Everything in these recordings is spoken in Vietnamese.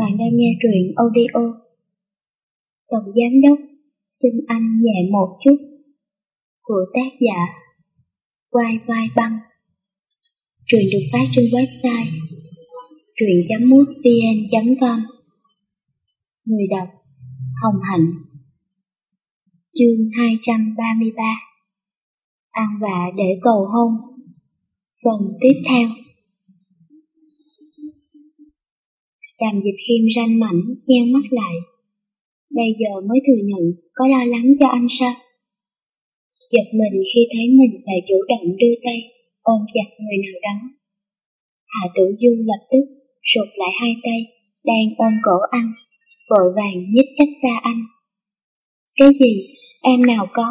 Bạn đang nghe truyện audio. Tổng Giám Đốc, xin anh nhẹ một chút. Của tác giả Quai Vai Băng. Truyện được phát trên website truyện.mútvn.com Người đọc Hồng Hạnh Chương 233 Ăn vạ để cầu hôn Phần tiếp theo Đàm dịch khiêm ranh mảnh, nheo mắt lại. Bây giờ mới thừa nhận có lo lắng cho anh sao? Giật mình khi thấy mình lại chủ động đưa tay, ôm chặt người nào đó. Hạ Tử Du lập tức rụt lại hai tay, đang ôm cổ anh, vội vàng nhích cách xa anh. Cái gì? Em nào có?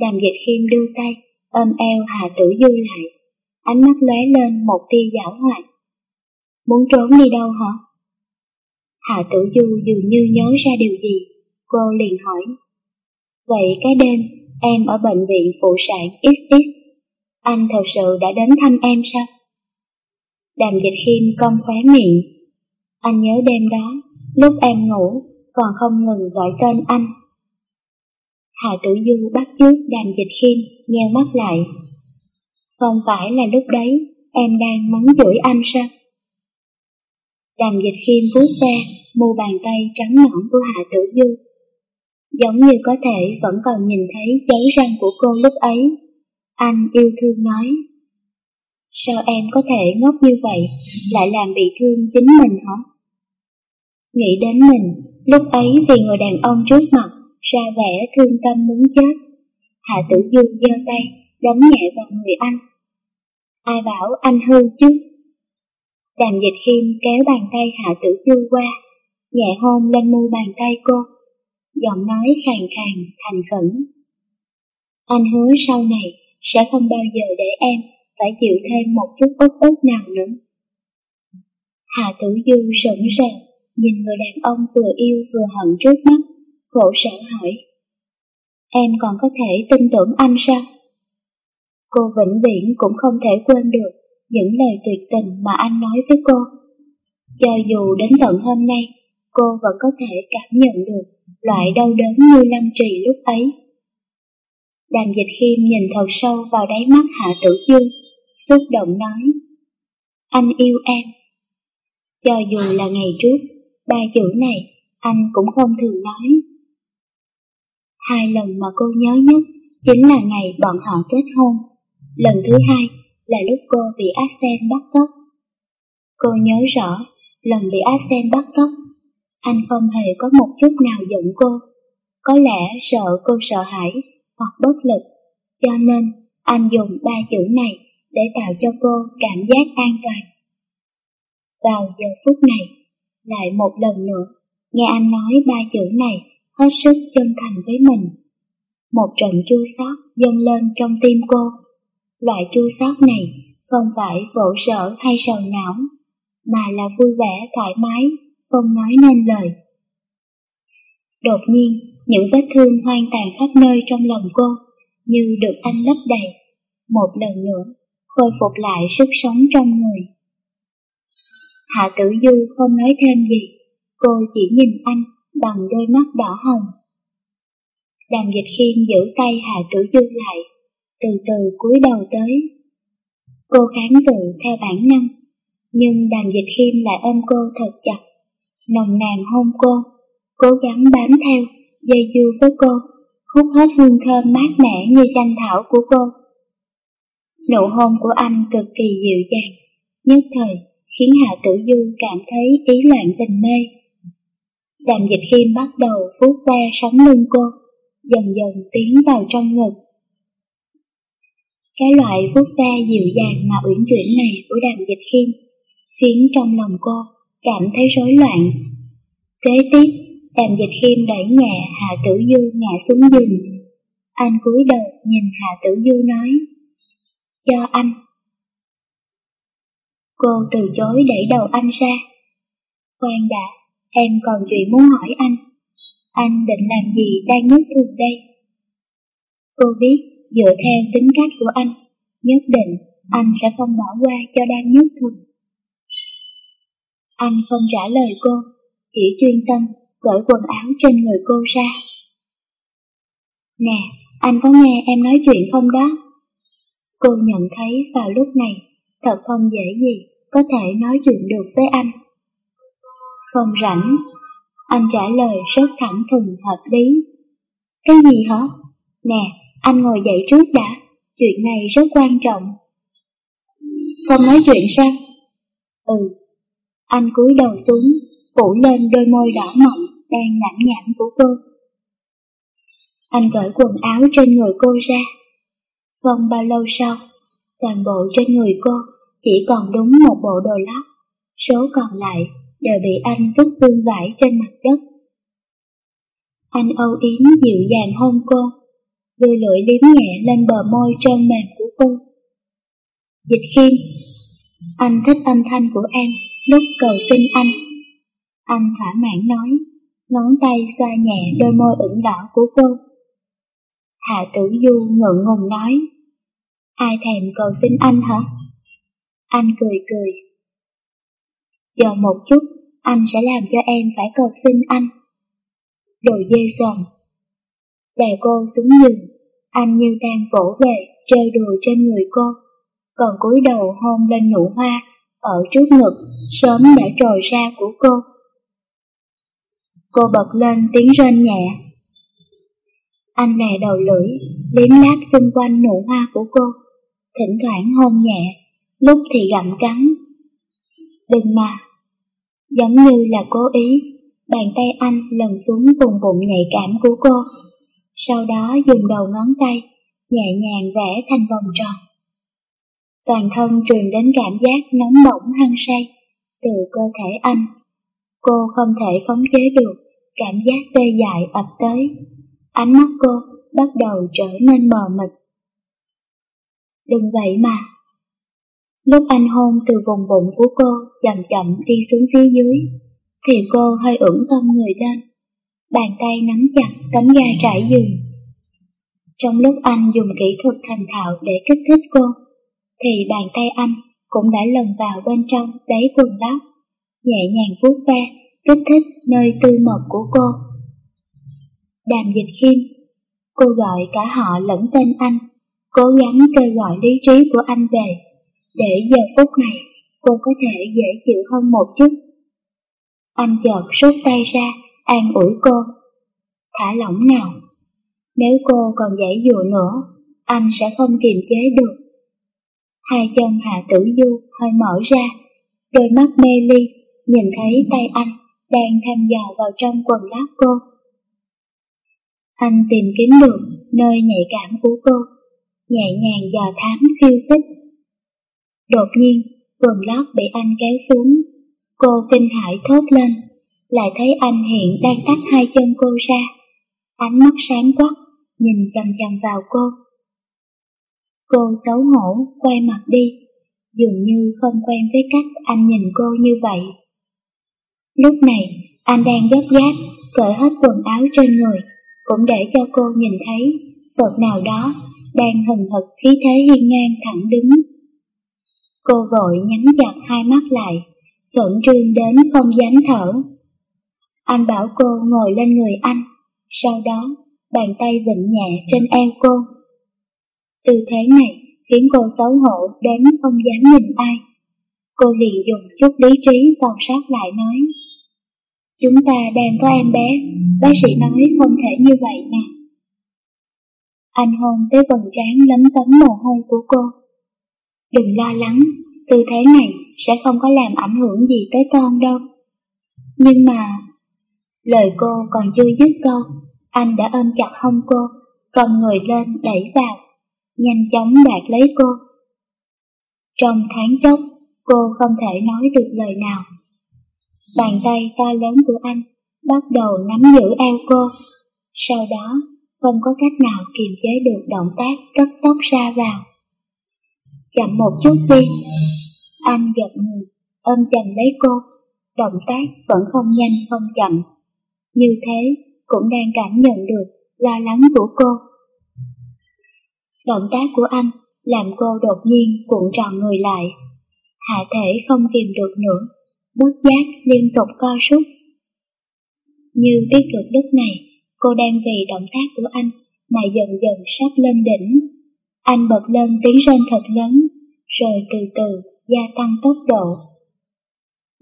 Đàm dịch khiêm đưa tay, ôm eo Hạ Tử Du lại, ánh mắt lóe lên một tia giảo hoạt. Muốn trốn đi đâu hả? Hạ Tử Du dường như nhớ ra điều gì, cô liền hỏi. Vậy cái đêm em ở bệnh viện phụ sản XX, anh thật sự đã đến thăm em sao? Đàm dịch khiêm cong khóe miệng. Anh nhớ đêm đó, lúc em ngủ, còn không ngừng gọi tên anh. Hạ Tử Du bắt chước đàm dịch khiêm, nheo mắt lại. Không phải là lúc đấy em đang mắng chửi anh sao? Đàm dịch khiêm vuốt ve, mu bàn tay trắng nõn của Hạ Tử Du. Giống như có thể vẫn còn nhìn thấy cháy răng của cô lúc ấy. Anh yêu thương nói. Sao em có thể ngốc như vậy, lại làm bị thương chính mình hả? Nghĩ đến mình, lúc ấy vì người đàn ông trước mặt, ra vẻ thương tâm muốn chết. Hạ Tử Du giơ tay, đấm nhẹ vào người anh. Ai bảo anh hư chứ? Đàm dịch khiêm kéo bàn tay Hạ Tử Du qua, nhẹ hôn lên mu bàn tay cô, giọng nói khàn khàn, thành khẩn. Anh hứa sau này sẽ không bao giờ để em phải chịu thêm một chút ức ức nào nữa. Hạ Tử Du sững sờ, nhìn người đàn ông vừa yêu vừa hận trước mắt, khổ sở hỏi. Em còn có thể tin tưởng anh sao? Cô vĩnh viễn cũng không thể quên được những lời tuyệt tình mà anh nói với cô. Cho dù đến tận hôm nay, cô vẫn có thể cảm nhận được loại đau đớn như lăng trì lúc ấy. Đàm dịch khiêm nhìn thật sâu vào đáy mắt Hạ Tử Dương, xúc động nói, anh yêu em. Cho dù là ngày trước, ba chữ này anh cũng không thường nói. Hai lần mà cô nhớ nhất chính là ngày bọn họ kết hôn. Lần thứ hai là lúc cô bị Axel bắt cóc. Cô nhớ rõ, lần bị Axel bắt cóc, anh không hề có một chút nào giận cô. Có lẽ sợ cô sợ hãi hoặc bất lực, cho nên anh dùng ba chữ này để tạo cho cô cảm giác an toàn. Vào giờ phút này, lại một lần nữa, nghe anh nói ba chữ này hết sức chân thành với mình. Một trận chua xót dâng lên trong tim cô. Loại chua xót này không phải khổ sở hay sầu não, mà là vui vẻ thoải mái, không nói nên lời. Đột nhiên, những vết thương hoang tàn khắp nơi trong lòng cô, như được anh lấp đầy, một lần nữa, khôi phục lại sức sống trong người. Hạ tử du không nói thêm gì, cô chỉ nhìn anh bằng đôi mắt đỏ hồng. Đàm dịch khiêm giữ tay Hạ tử du lại, từ từ cúi đầu tới. Cô kháng cự theo bản năng, nhưng đàm dịch khiêm lại ôm cô thật chặt, nồng nàn hôn cô, cố gắng bám theo, dây du với cô, hút hết hương thơm mát mẻ như chanh thảo của cô. Nụ hôn của anh cực kỳ dịu dàng, nhất thời khiến Hạ Tử Du cảm thấy ý loạn tình mê. Đàm dịch khiêm bắt đầu vuốt ve sống lưng cô, dần dần tiến vào trong ngực. Cái loại vuốt ve dịu dàng mà uyển chuyển này của đàm dịch khiêm khiến trong lòng cô cảm thấy rối loạn. Kế tiếp, đàm dịch khiêm đẩy nhẹ Hạ Tử Du ngã xuống giường. Anh cúi đầu nhìn Hạ Tử Du nói, cho anh. Cô từ chối đẩy đầu anh ra. Khoan đã, em còn chuyện muốn hỏi anh. Anh định làm gì đang nhất thường đây? Cô biết dựa theo tính cách của anh, nhất định anh sẽ không bỏ qua cho Đan Nhất Thuần. Anh không trả lời cô, chỉ chuyên tâm cởi quần áo trên người cô ra. Nè, anh có nghe em nói chuyện không đó? Cô nhận thấy vào lúc này thật không dễ gì có thể nói chuyện được với anh. Không rảnh, anh trả lời rất thẳng thừng hợp lý. Cái gì hả? Nè, anh ngồi dậy trước đã, chuyện này rất quan trọng. Không nói chuyện sao? Ừ. Anh cúi đầu xuống, phủ lên đôi môi đỏ mọng đang lãm nhảm của cô. Anh cởi quần áo trên người cô ra. Không bao lâu sau, toàn bộ trên người cô chỉ còn đúng một bộ đồ lót, số còn lại đều bị anh vứt vương vãi trên mặt đất. Anh âu yếm dịu dàng hôn cô, đưa lưỡi liếm nhẹ lên bờ môi trơn mềm của cô. Dịch khiêm, anh thích âm thanh của em lúc cầu xin anh. Anh thỏa mãn nói, ngón tay xoa nhẹ đôi môi ửng đỏ của cô. Hạ tử du ngượng ngùng nói, ai thèm cầu xin anh hả? Anh cười cười. Chờ một chút, anh sẽ làm cho em phải cầu xin anh. Đồ dê sòm. Đè cô xuống giường, anh như đang vỗ về, trêu đùa trên người cô, còn cúi đầu hôn lên nụ hoa ở trước ngực sớm đã trồi ra của cô. Cô bật lên tiếng rên nhẹ. Anh lè đầu lưỡi, liếm láp xung quanh nụ hoa của cô, thỉnh thoảng hôn nhẹ, lúc thì gặm cắn. Đừng mà, giống như là cố ý, bàn tay anh lần xuống vùng bụng nhạy cảm của cô, sau đó dùng đầu ngón tay nhẹ nhàng vẽ thành vòng tròn. Toàn thân truyền đến cảm giác nóng bỏng hăng say từ cơ thể anh. Cô không thể khống chế được cảm giác tê dại ập tới. Ánh mắt cô bắt đầu trở nên mờ mịt. Đừng vậy mà. Lúc anh hôn từ vùng bụng của cô chậm chậm đi xuống phía dưới, thì cô hơi ửng cong người lên. Bàn tay nắm chặt tấm ga trải giường. Trong lúc anh dùng kỹ thuật thành thạo để kích thích cô, thì bàn tay anh cũng đã lần vào bên trong đáy quần lót, nhẹ nhàng vuốt ve, kích thích nơi tư mật của cô. Đàm dịch khiêm, cô gọi cả họ lẫn tên anh, cố gắng kêu gọi lý trí của anh về, để giờ phút này cô có thể dễ chịu hơn một chút. Anh chợt rút tay ra, an ủi cô. Thả lỏng nào. Nếu cô còn giải dụ nữa, anh sẽ không kiềm chế được. Hai chân Hạ Tử Du hơi mở ra, đôi mắt mê ly, nhìn thấy tay anh đang thăm dò vào trong quần lót cô. Anh tìm kiếm được nơi nhạy cảm của cô, nhẹ nhàng dò thám khiêu khích. Đột nhiên, quần lót bị anh kéo xuống, cô kinh hãi thốt lên, lại thấy anh hiện đang tách hai chân cô ra, ánh mắt sáng quắc, nhìn chằm chằm vào cô. Cô xấu hổ, quay mặt đi, dường như không quen với cách anh nhìn cô như vậy. Lúc này, anh đang gấp gáp, cởi hết quần áo trên người, cũng để cho cô nhìn thấy vật nào đó đang hừng hực khí thế hiên ngang thẳng đứng. Cô vội nhắm chặt hai mắt lại, khẩn trương đến không dám thở. Anh bảo cô ngồi lên người anh, sau đó bàn tay vịnh nhẹ trên eo cô. Tư thế này khiến cô xấu hổ đến không dám nhìn ai. Cô liền dùng chút lý trí còn sót lại nói. Chúng ta đang có em bé, bác sĩ nói không thể như vậy mà. Anh hôn tới phần trán lấm tấm mồ hôi của cô. Đừng lo lắng, tư thế này sẽ không có làm ảnh hưởng gì tới con đâu. Nhưng mà, lời cô còn chưa dứt câu, anh đã ôm chặt hông cô, cầm người lên đẩy vào nhanh chóng đoạt lấy cô. Trong tháng chốc, cô không thể nói được lời nào. Bàn tay to lớn của anh bắt đầu nắm giữ eo cô, sau đó không có cách nào kiềm chế được động tác cất tóc ra vào. Chậm một chút đi. Anh gật người, ôm chầm lấy cô, động tác vẫn không nhanh không chậm. Như thế cũng đang cảm nhận được lo lắng của cô. Động tác của anh làm cô đột nhiên cuộn tròn người lại. Hạ thể không kìm được nữa, bất giác liên tục co rút. Như biết được lúc này, cô đang vì động tác của anh mà dần dần sắp lên đỉnh. Anh bật lên tiếng rên thật lớn, rồi từ từ gia tăng tốc độ.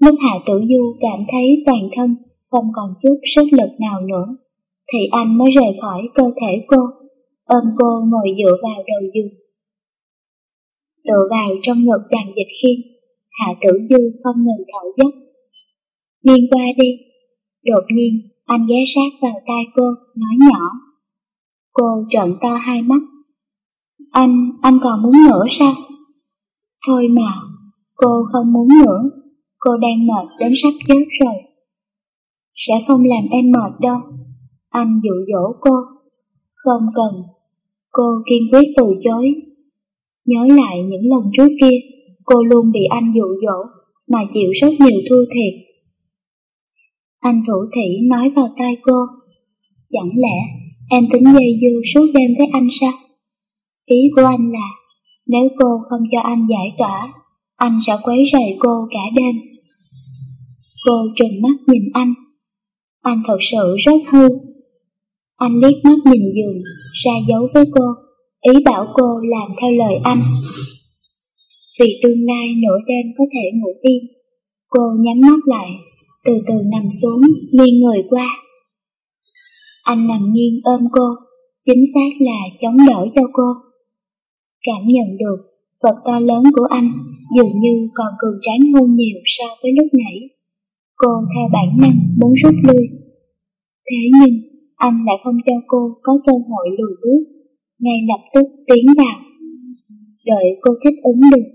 Lúc Hạ Tử Du cảm thấy toàn thân không còn chút sức lực nào nữa, thì anh mới rời khỏi cơ thể cô, ôm cô ngồi dựa vào đầu giường. Tựa vào trong ngực đàn dịch khiên, Hạ Tử Du không ngừng thở dốc. điên qua đi, đột nhiên anh ghé sát vào tai cô, nói nhỏ. Cô trợn to hai mắt. Anh, anh còn muốn nữa sao? Thôi mà, cô không muốn nữa, cô đang mệt đến sắp chết rồi. Sẽ không làm em mệt đâu, anh dụ dỗ cô. Không cần, cô kiên quyết từ chối. Nhớ lại những lần trước kia, cô luôn bị anh dụ dỗ, mà chịu rất nhiều thua thiệt. Anh thủ thỉ nói vào tai cô, chẳng lẽ em tính dây dưa suốt đêm với anh sao? Ý của anh là, nếu cô không cho anh giải tỏa, anh sẽ quấy rầy cô cả đêm. Cô trừng mắt nhìn anh. Anh thật sự rất hư. Anh liếc mắt nhìn giường, ra dấu với cô, ý bảo cô làm theo lời anh. Vì tương lai nửa đêm có thể ngủ yên, cô nhắm mắt lại, từ từ nằm xuống, nghiêng người qua. Anh nằm nghiêng ôm cô, chính xác là chống đỡ cho cô. Cảm nhận được vật to lớn của anh dường như còn cường tráng hơn nhiều so với lúc nãy. Cô theo bản năng muốn rút lui. Thế nhưng, anh lại không cho cô có cơ hội lùi bước, ngay lập tức tiến vào. Đợi cô thích ứng được,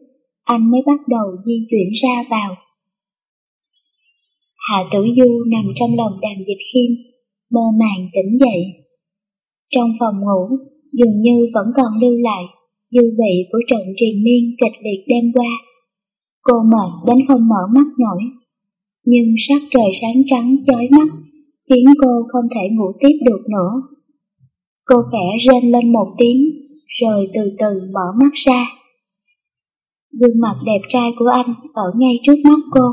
anh mới bắt đầu di chuyển ra vào. Hạ Tử Du nằm trong lòng đàm dịch khiêm, mơ màng tỉnh dậy. Trong phòng ngủ, dường như vẫn còn lưu lại dư vị của trận triền miên kịch liệt đêm qua. Cô mệt đến không mở mắt nổi, nhưng sắc trời sáng trắng chói mắt khiến cô không thể ngủ tiếp được nữa. Cô khẽ rên lên một tiếng, rồi từ từ mở mắt ra. Gương mặt đẹp trai của anh ở ngay trước mắt cô.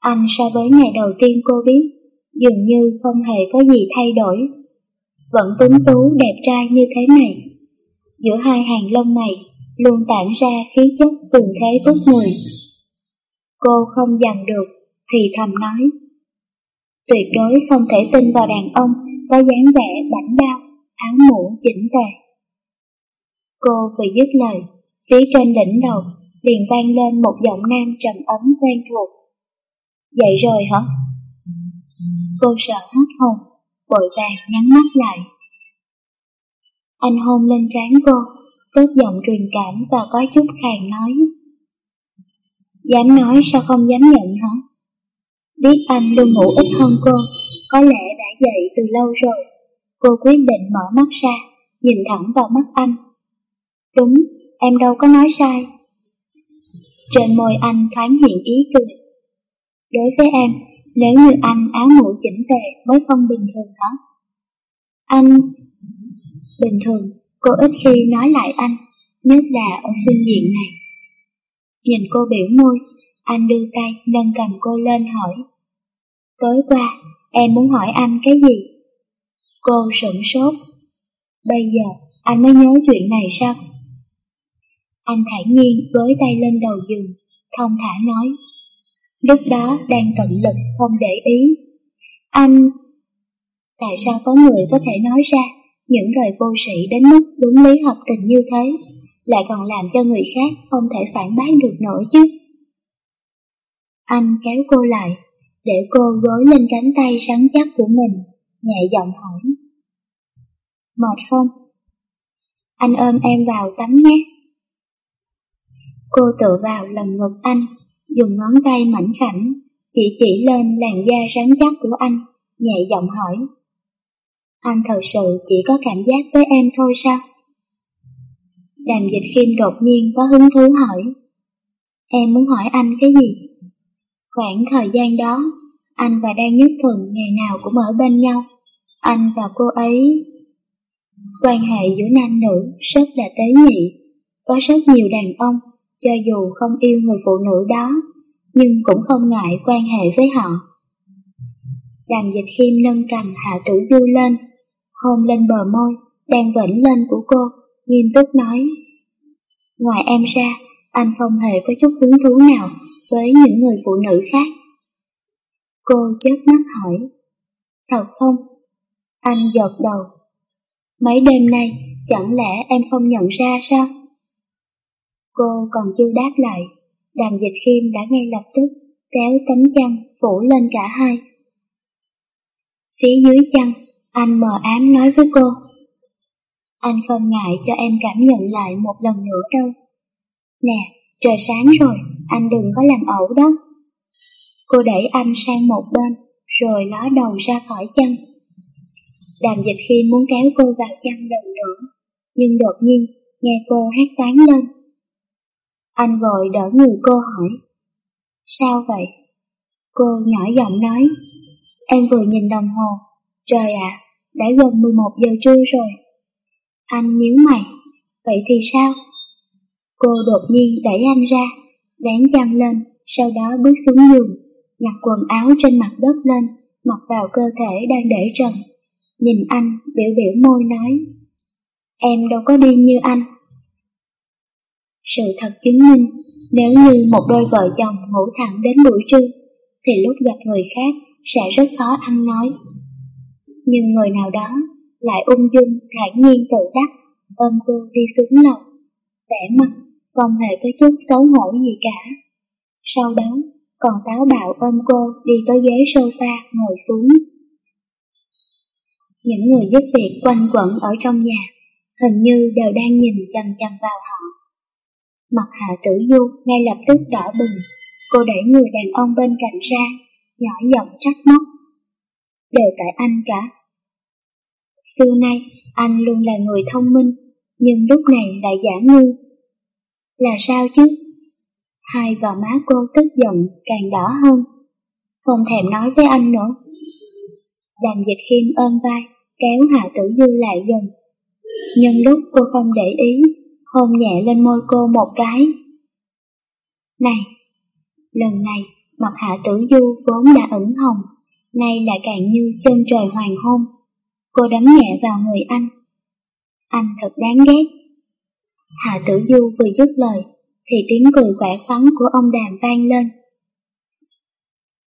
Anh so với ngày đầu tiên cô biết, dường như không hề có gì thay đổi. Vẫn tuấn tú đẹp trai như thế này giữa hai hàng lông mày luôn tản ra khí chất cường thế tốt người. Cô không dằn được, thì thầm nói. Tuyệt đối không thể tin vào đàn ông có dáng vẻ bảnh bao, áo mũ chỉnh tề. Cô vừa dứt lời, phía trên đỉnh đầu liền vang lên một giọng nam trầm ấm quen thuộc. Dậy rồi hả? Cô sợ hết hồn, vội vàng nhắm mắt lại. Anh hôn lên trán cô, cất giọng truyền cảm và có chút khàn nói. Dám nói sao không dám nhận hả? Biết anh luôn ngủ ít hơn cô, có lẽ đã dậy từ lâu rồi. Cô quyết định mở mắt ra, nhìn thẳng vào mắt anh. Đúng, em đâu có nói sai. Trên môi anh thoáng hiện ý cười. Đối với em, nếu như anh áo mũ chỉnh tề mới không bình thường đó. Anh, Bình thường, cô ít khi nói lại anh, nhất là ở phương diện này. Nhìn cô biểu môi, anh đưa tay nâng cầm cô lên hỏi. Tối qua, em muốn hỏi anh cái gì? Cô sửng sốt. Bây giờ, anh mới nhớ chuyện này sao? Anh thản nhiên với tay lên đầu giường, thông thả nói. Lúc đó đang tận lực không để ý. Anh... Tại sao có người có thể nói ra những lời vô sĩ đến mức đúng lý hợp tình như thế, lại còn làm cho người khác không thể phản bác được nổi chứ. Anh kéo cô lại, để cô gối lên cánh tay rắn chắc của mình, nhẹ giọng hỏi. Mệt không? Anh ôm em vào tắm nhé. Cô tựa vào lòng ngực anh, dùng ngón tay mảnh khảnh, chỉ chỉ lên làn da rắn chắc của anh, nhẹ giọng hỏi. Anh thật sự chỉ có cảm giác với em thôi sao? Đàm dịch khiêm đột nhiên có hứng thú hỏi. Em muốn hỏi anh cái gì? Khoảng thời gian đó, anh và Đan Nhất Thuận ngày nào cũng ở bên nhau. Anh và cô ấy... Quan hệ giữa nam nữ rất là tế nhị. Có rất nhiều đàn ông, cho dù không yêu người phụ nữ đó, nhưng cũng không ngại quan hệ với họ. Đàm dịch khiêm nâng cầm Hạ Tử Du lên, hôn lên bờ môi, đang vĩnh lên của cô, nghiêm túc nói. Ngoài em ra, anh không hề có chút hứng thú nào với những người phụ nữ khác. Cô chớp mắt hỏi, thật không? Anh gật đầu. Mấy đêm nay, chẳng lẽ em không nhận ra sao? Cô còn chưa đáp lại, đàm dịch khiêm đã ngay lập tức kéo tấm chăn phủ lên cả hai. Phía dưới chăn, anh mờ ám nói với cô. Anh không ngại cho em cảm nhận lại một lần nữa đâu. Nè, trời sáng rồi, anh đừng có làm ẩu đó. Cô đẩy anh sang một bên, rồi ló đầu ra khỏi chăn. Đàm dịch khi muốn kéo cô vào chăn lần nữa, nhưng đột nhiên nghe cô hát toán lên. Anh vội đỡ người cô hỏi. Sao vậy? Cô nhỏ giọng nói. Em vừa nhìn đồng hồ. Trời ạ, đã gần 11 giờ trưa rồi. Anh nhíu mày. Vậy thì sao? Cô đột nhiên đẩy anh ra, vén chăn lên, sau đó bước xuống giường, nhặt quần áo trên mặt đất lên, mặc vào cơ thể đang để trần. Nhìn anh, biểu biểu môi nói, em đâu có điên như anh. Sự thật chứng minh, nếu như một đôi vợ chồng ngủ thẳng đến buổi trưa, thì lúc gặp người khác sẽ rất khó ăn nói. Nhưng người nào đó lại ung dung, thản nhiên tự đắc, ôm cô đi xuống lầu, vẻ mặt không hề có chút xấu hổ gì cả. Sau đó, còn táo bạo ôm cô đi tới ghế sofa ngồi xuống. Những người giúp việc quanh quẩn ở trong nhà, hình như đều đang nhìn chăm chăm vào họ. Mặt hạ tử du ngay lập tức đỏ bừng, cô đẩy người đàn ông bên cạnh ra, nhỏ giọng trách móc. Đều tại anh cả. Xưa nay, anh luôn là người thông minh, nhưng lúc này lại giả ngu. Là sao chứ? Hai gò má cô tức giận càng đỏ hơn. Không thèm nói với anh nữa. Đàm dịch khiêm ôm vai, kéo Hạ Tử Du lại gần. Nhân lúc cô không để ý, hôn nhẹ lên môi cô một cái. Này, lần này mặt Hạ Tử Du vốn đã ẩn hồng, nay lại càng như chân trời hoàng hôn. Cô đấm nhẹ vào người anh. Anh thật đáng ghét. Hạ Tử Du vừa dứt lời, thì tiếng cười khỏe khoắn của ông Đàm vang lên.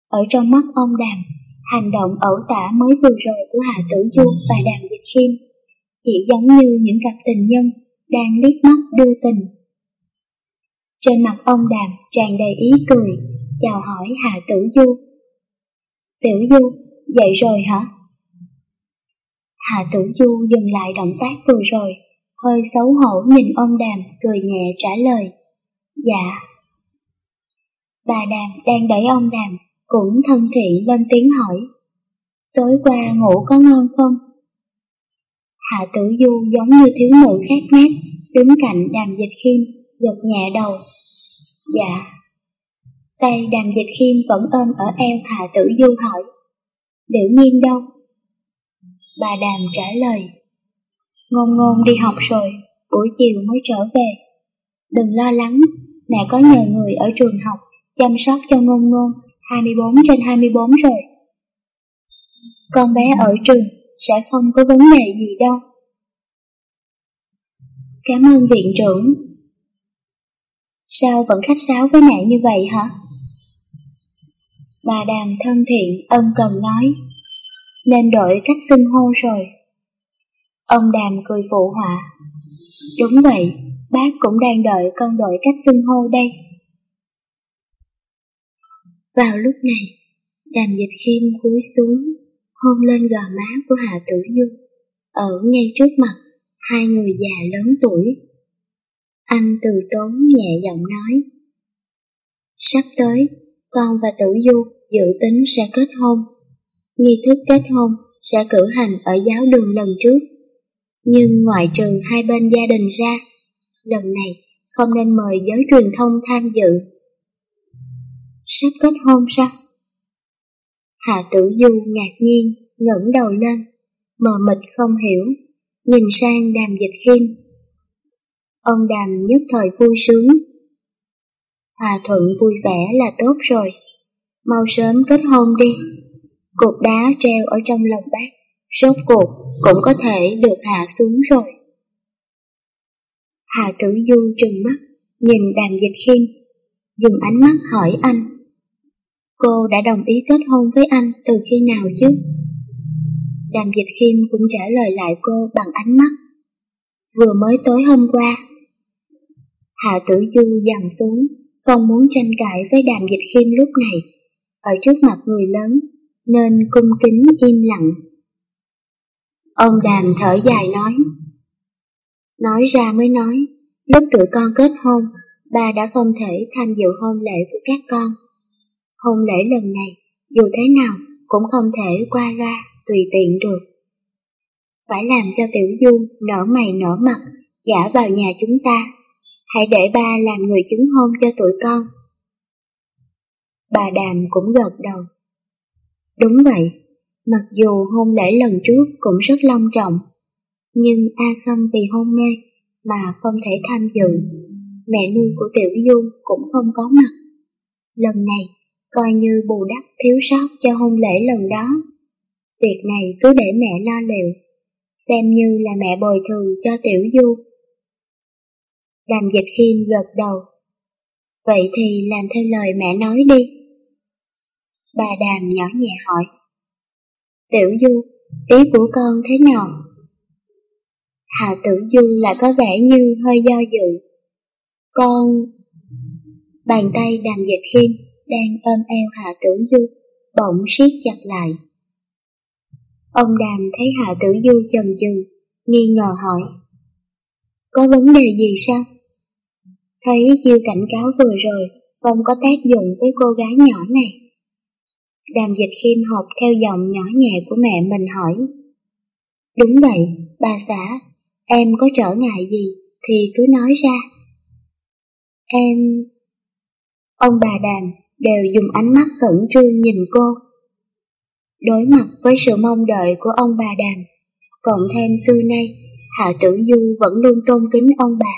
Ở trong mắt ông Đàm, hành động ẩu tả mới vừa rồi của Hạ Tử Du và Đàm Dịch Khiêm chỉ giống như những cặp tình nhân đang liếc mắt đưa tình. Trên mặt ông Đàm tràn đầy ý cười, chào hỏi Hạ Tử Du. Tiểu Du, dậy rồi hả? Hạ Tử Du dừng lại động tác vừa rồi, hơi xấu hổ nhìn ông Đàm cười nhẹ trả lời. Dạ. Bà Đàm đang đẩy ông Đàm, cũng thân thiện lên tiếng hỏi. Tối qua ngủ có ngon không? Hạ tử du giống như thiếu nữ khát mát, đứng cạnh đàm dịch khiêm, gật nhẹ đầu. Dạ. Tay đàm dịch khiêm vẫn ôm ở eo hạ tử du hỏi. Điểu nhiên đâu? Bà đàm trả lời. Ngôn ngôn đi học rồi, buổi chiều mới trở về. Đừng lo lắng, mẹ có nhờ người ở trường học chăm sóc cho ngôn ngôn 24 trên 24 rồi. Con bé ở trường sẽ không có vấn đề gì đâu. Cảm ơn viện trưởng. Sao vẫn khách sáo với mẹ như vậy hả? Bà đàm thân thiện ân cần nói, nên đổi cách xưng hô rồi. Ông đàm cười phụ họa. Đúng vậy, bác cũng đang đợi con đổi cách xưng hô đây. Vào lúc này, đàm dịch khiêm cúi xuống, hôn lên gò má của Hạ Tử Du, ở ngay trước mặt hai người già lớn tuổi. Anh từ tốn nhẹ giọng nói, Sắp tới, con và Tử Du dự tính sẽ kết hôn. Nghi thức kết hôn sẽ cử hành ở giáo đường lần trước. Nhưng ngoại trừ hai bên gia đình ra, lần này không nên mời giới truyền thông tham dự. Sắp kết hôn sao? Hạ tử du ngạc nhiên, ngẩng đầu lên, mờ mịt không hiểu, nhìn sang đàm dịch khiêm. Ông đàm nhất thời vui sướng. Hòa thuận vui vẻ là tốt rồi. Mau sớm kết hôn đi. Cục đá treo ở trong lòng bác, rốt cuộc cũng có thể được hạ xuống rồi. Hà Tử Du trừng mắt, nhìn đàm dịch khiêm, dùng ánh mắt hỏi anh. Cô đã đồng ý kết hôn với anh từ khi nào chứ? Đàm dịch khiêm cũng trả lời lại cô bằng ánh mắt. Vừa mới tối hôm qua. Hạ tử du dằn xuống, không muốn tranh cãi với đàm dịch khiêm lúc này, ở trước mặt người lớn, nên cung kính im lặng. Ông đàm thở dài nói. Nói ra mới nói, lúc tụi con kết hôn, ba đã không thể tham dự hôn lễ của các con. Hôn lễ lần này, dù thế nào, cũng không thể qua loa tùy tiện được. Phải làm cho Tiểu Du nở mày nở mặt, gả vào nhà chúng ta. Hãy để ba làm người chứng hôn cho tụi con. Bà Đàm cũng gật đầu. Đúng vậy, mặc dù hôn lễ lần trước cũng rất long trọng, nhưng A Khâm vì hôn mê mà không thể tham dự. Mẹ nuôi của Tiểu Du cũng không có mặt. Lần này, coi như bù đắp thiếu sót cho hôn lễ lần đó. Việc này cứ để mẹ lo liệu, xem như là mẹ bồi thường cho Tiểu Du. Đàm dịch khiêm gật đầu. Vậy thì làm theo lời mẹ nói đi. Bà Đàm nhỏ nhẹ hỏi. Tiểu Du, ý của con thế nào? Hà Tử Du lại có vẻ như hơi do dự. Con... Bàn tay đàm dịch khiêm đang ôm eo Hạ Tử Du, bỗng siết chặt lại. Ông Đàm thấy Hạ Tử Du chần chừ, nghi ngờ hỏi. Có vấn đề gì sao? Thấy chiêu cảnh cáo vừa rồi không có tác dụng với cô gái nhỏ này. Đàm dịch khiêm học theo giọng nhỏ nhẹ của mẹ mình hỏi. Đúng vậy, bà xã, em có trở ngại gì thì cứ nói ra. Em... Ông bà Đàm đều dùng ánh mắt khẩn trương nhìn cô. Đối mặt với sự mong đợi của ông bà Đàm, cộng thêm xưa nay, Hạ Tử Du vẫn luôn tôn kính ông bà.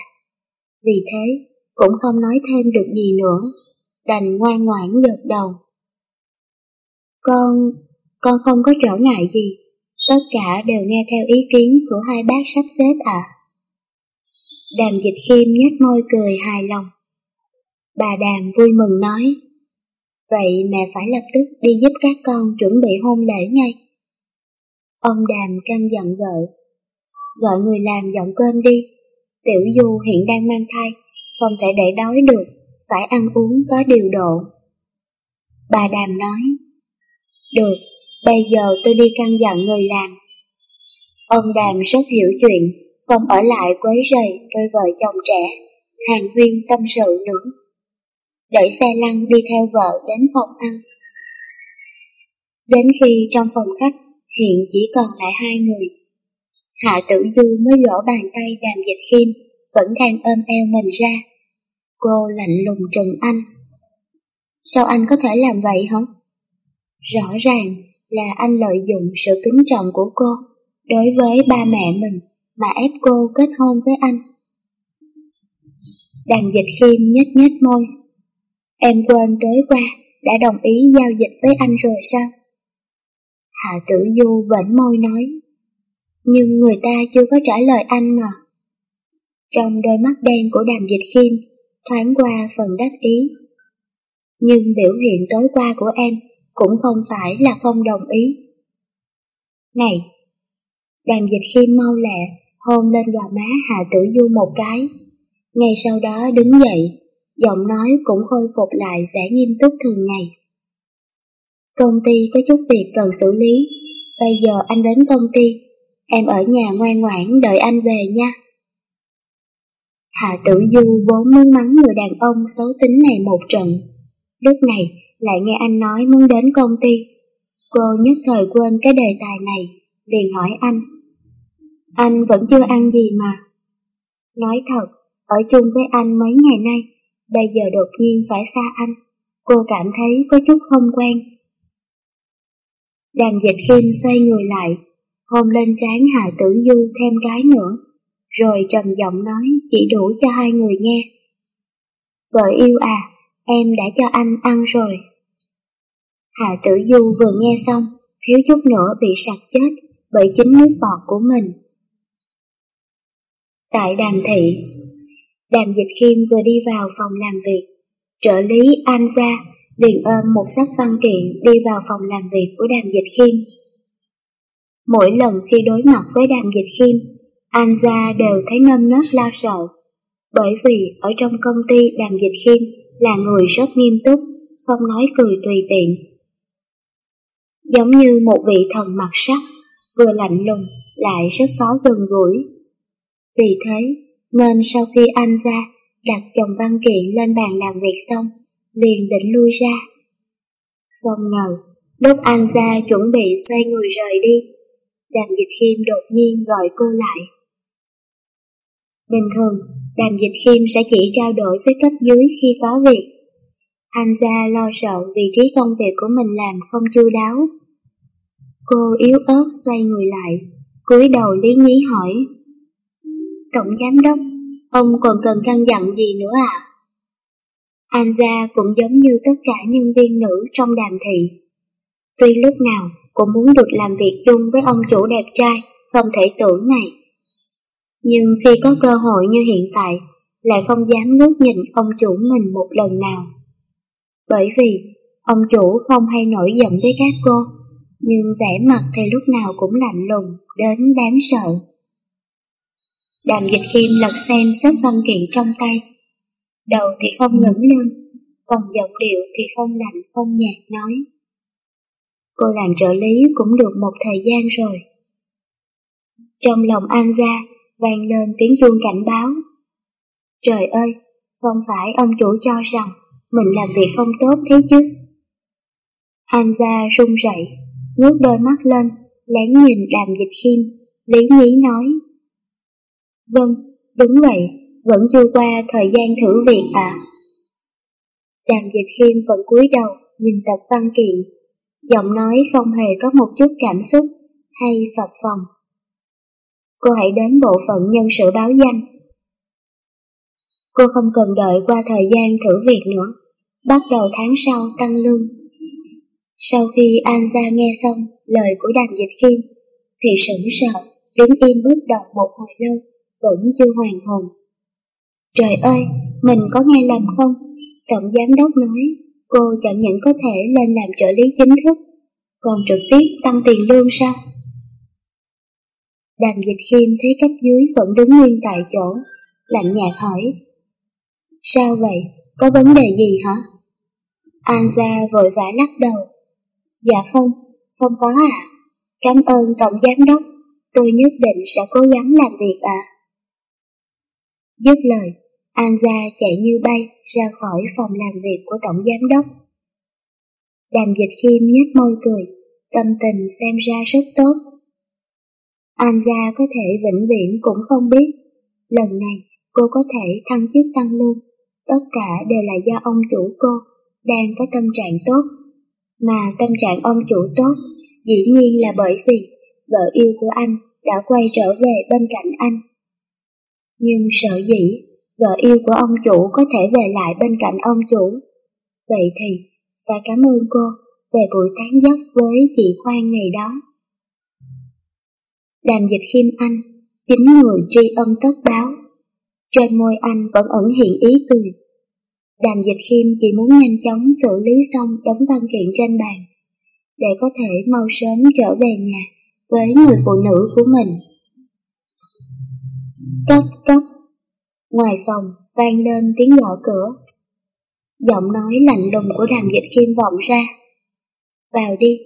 Vì thế, cũng không nói thêm được gì nữa, đành ngoan ngoãn gật đầu. Con, con không có trở ngại gì, tất cả đều nghe theo ý kiến của hai bác sắp xếp ạ. Đàm dịch khiêm nhếch môi cười hài lòng. Bà Đàm vui mừng nói, vậy mẹ phải lập tức đi giúp các con chuẩn bị hôn lễ ngay. Ông Đàm căn giận vợ, gọi người làm dọn cơm đi, Tiểu Du hiện đang mang thai, không thể để đói được, phải ăn uống có điều độ. Bà Đàm nói, được, bây giờ tôi đi căn dặn người làm. Ông Đàm rất hiểu chuyện, không ở lại quấy rầy đôi vợ chồng trẻ, hàng huyên tâm sự nữa đẩy xe lăn đi theo vợ đến phòng ăn. Đến khi trong phòng khách hiện chỉ còn lại hai người, Hạ Tử Du mới gỡ bàn tay đàm dịch khiêm vẫn đang ôm eo mình ra. Cô lạnh lùng trừng anh. Sao anh có thể làm vậy hả? Rõ ràng là anh lợi dụng sự kính trọng của cô đối với ba mẹ mình mà ép cô kết hôn với anh. Đàm dịch khiêm nhếch nhếch môi, Em quên tối qua đã đồng ý giao dịch với anh rồi sao? Hạ tử du vẫn môi nói. Nhưng người ta chưa có trả lời anh mà. Trong đôi mắt đen của đàm dịch khiêm thoáng qua phần đắc ý. Nhưng biểu hiện tối qua của em cũng không phải là không đồng ý. Này! Đàm dịch khiêm mau lẹ hôn lên gò má Hà Tử Du một cái. Ngay sau đó đứng dậy, giọng nói cũng khôi phục lại vẻ nghiêm túc thường ngày. Công ty có chút việc cần xử lý, bây giờ anh đến công ty, em ở nhà ngoan ngoãn đợi anh về nha. Hạ Tử Du vốn muốn mắng người đàn ông xấu tính này một trận, lúc này lại nghe anh nói muốn đến công ty. Cô nhất thời quên cái đề tài này, liền hỏi anh. Anh vẫn chưa ăn gì mà. Nói thật, ở chung với anh mấy ngày nay, bây giờ đột nhiên phải xa anh, cô cảm thấy có chút không quen. Đàm dịch khiêm xoay người lại, hôn lên trán Hạ Tử Du thêm cái nữa, rồi trầm giọng nói chỉ đủ cho hai người nghe. Vợ yêu à, em đã cho anh ăn rồi. Hạ tử du vừa nghe xong, thiếu chút nữa bị sặc chết bởi chính nước bọt của mình. Tại đàm thị, đàm dịch khiêm vừa đi vào phòng làm việc, trợ lý An Gia liền ôm một sắp văn kiện đi vào phòng làm việc của đàm dịch khiêm. Mỗi lần khi đối mặt với đàm dịch khiêm, An Gia đều thấy nơm nớp lo sợ, bởi vì ở trong công ty đàm dịch khiêm là người rất nghiêm túc, không nói cười tùy tiện. Giống như một vị thần mặt sắc, vừa lạnh lùng lại rất khó gần gũi. Vì thế, nên sau khi anh ra, đặt chồng văn kiện lên bàn làm việc xong, liền định lui ra. Không ngờ, lúc anh ra chuẩn bị xoay người rời đi, Đàm Dịch Khiêm đột nhiên gọi cô lại. Bình thường, Đàm Dịch Khiêm sẽ chỉ trao đổi với cấp dưới khi có việc. Anh Gia lo sợ vị trí công việc của mình làm không chu đáo. Cô yếu ớt xoay người lại, cúi đầu lý nhí hỏi. Tổng giám đốc, ông còn cần căn dặn gì nữa à? An Gia cũng giống như tất cả nhân viên nữ trong đàm thị. Tuy lúc nào cũng muốn được làm việc chung với ông chủ đẹp trai, không thể tưởng này. Nhưng khi có cơ hội như hiện tại, lại không dám ngước nhìn ông chủ mình một lần nào. Bởi vì ông chủ không hay nổi giận với các cô, nhưng vẻ mặt thì lúc nào cũng lạnh lùng đến đáng sợ. Đàm dịch khiêm lật xem xếp văn kiện trong tay, đầu thì không ngẩng lên, còn giọng điệu thì không lạnh không nhạt nói. Cô làm trợ lý cũng được một thời gian rồi. Trong lòng An Gia vang lên tiếng chuông cảnh báo. Trời ơi, không phải ông chủ cho rằng mình làm việc không tốt thế chứ. An Gia run rẩy, ngước đôi mắt lên, lén nhìn đàm dịch khiêm, lý nhí nói. Vâng, đúng vậy, vẫn chưa qua thời gian thử việc à. Đàm dịch khiêm vẫn cúi đầu, nhìn tập văn kiện, giọng nói không hề có một chút cảm xúc hay phập phòng. Cô hãy đến bộ phận nhân sự báo danh. Cô không cần đợi qua thời gian thử việc nữa, bắt đầu tháng sau tăng lương. Sau khi An Gia nghe xong lời của đàm dịch khiêm, thì sững sờ, đứng im bất động một hồi lâu, vẫn chưa hoàn hồn. Trời ơi, mình có nghe lầm không? Tổng giám đốc nói, cô chẳng những có thể lên làm trợ lý chính thức, còn trực tiếp tăng tiền lương sao? Đàm dịch khiêm thấy cấp dưới vẫn đứng nguyên tại chỗ, lạnh nhạt hỏi. Sao vậy? Có vấn đề gì hả? An gia vội vã lắc đầu. Dạ không, không có à. Cảm ơn Tổng Giám Đốc, tôi nhất định sẽ cố gắng làm việc ạ. À. Dứt lời, An gia chạy như bay ra khỏi phòng làm việc của Tổng Giám Đốc. Đàm dịch khiêm nhếch môi cười, tâm tình xem ra rất tốt. An gia có thể vĩnh viễn cũng không biết, lần này cô có thể thăng chức tăng lương, tất cả đều là do ông chủ cô đang có tâm trạng tốt. Mà tâm trạng ông chủ tốt dĩ nhiên là bởi vì vợ yêu của anh đã quay trở về bên cạnh anh. Nhưng sợ dĩ vợ yêu của ông chủ có thể về lại bên cạnh ông chủ, vậy thì phải cảm ơn cô về buổi tán dốc với chị Khoan ngày đó. Đàm dịch khiêm anh, chính người tri ân tất báo. Trên môi anh vẫn ẩn hiện ý cười. Đàm dịch khiêm chỉ muốn nhanh chóng xử lý xong đống văn kiện trên bàn, để có thể mau sớm trở về nhà với người phụ nữ của mình. Cốc cốc, ngoài phòng vang lên tiếng gõ cửa. Giọng nói lạnh lùng của đàm dịch khiêm vọng ra. Vào đi.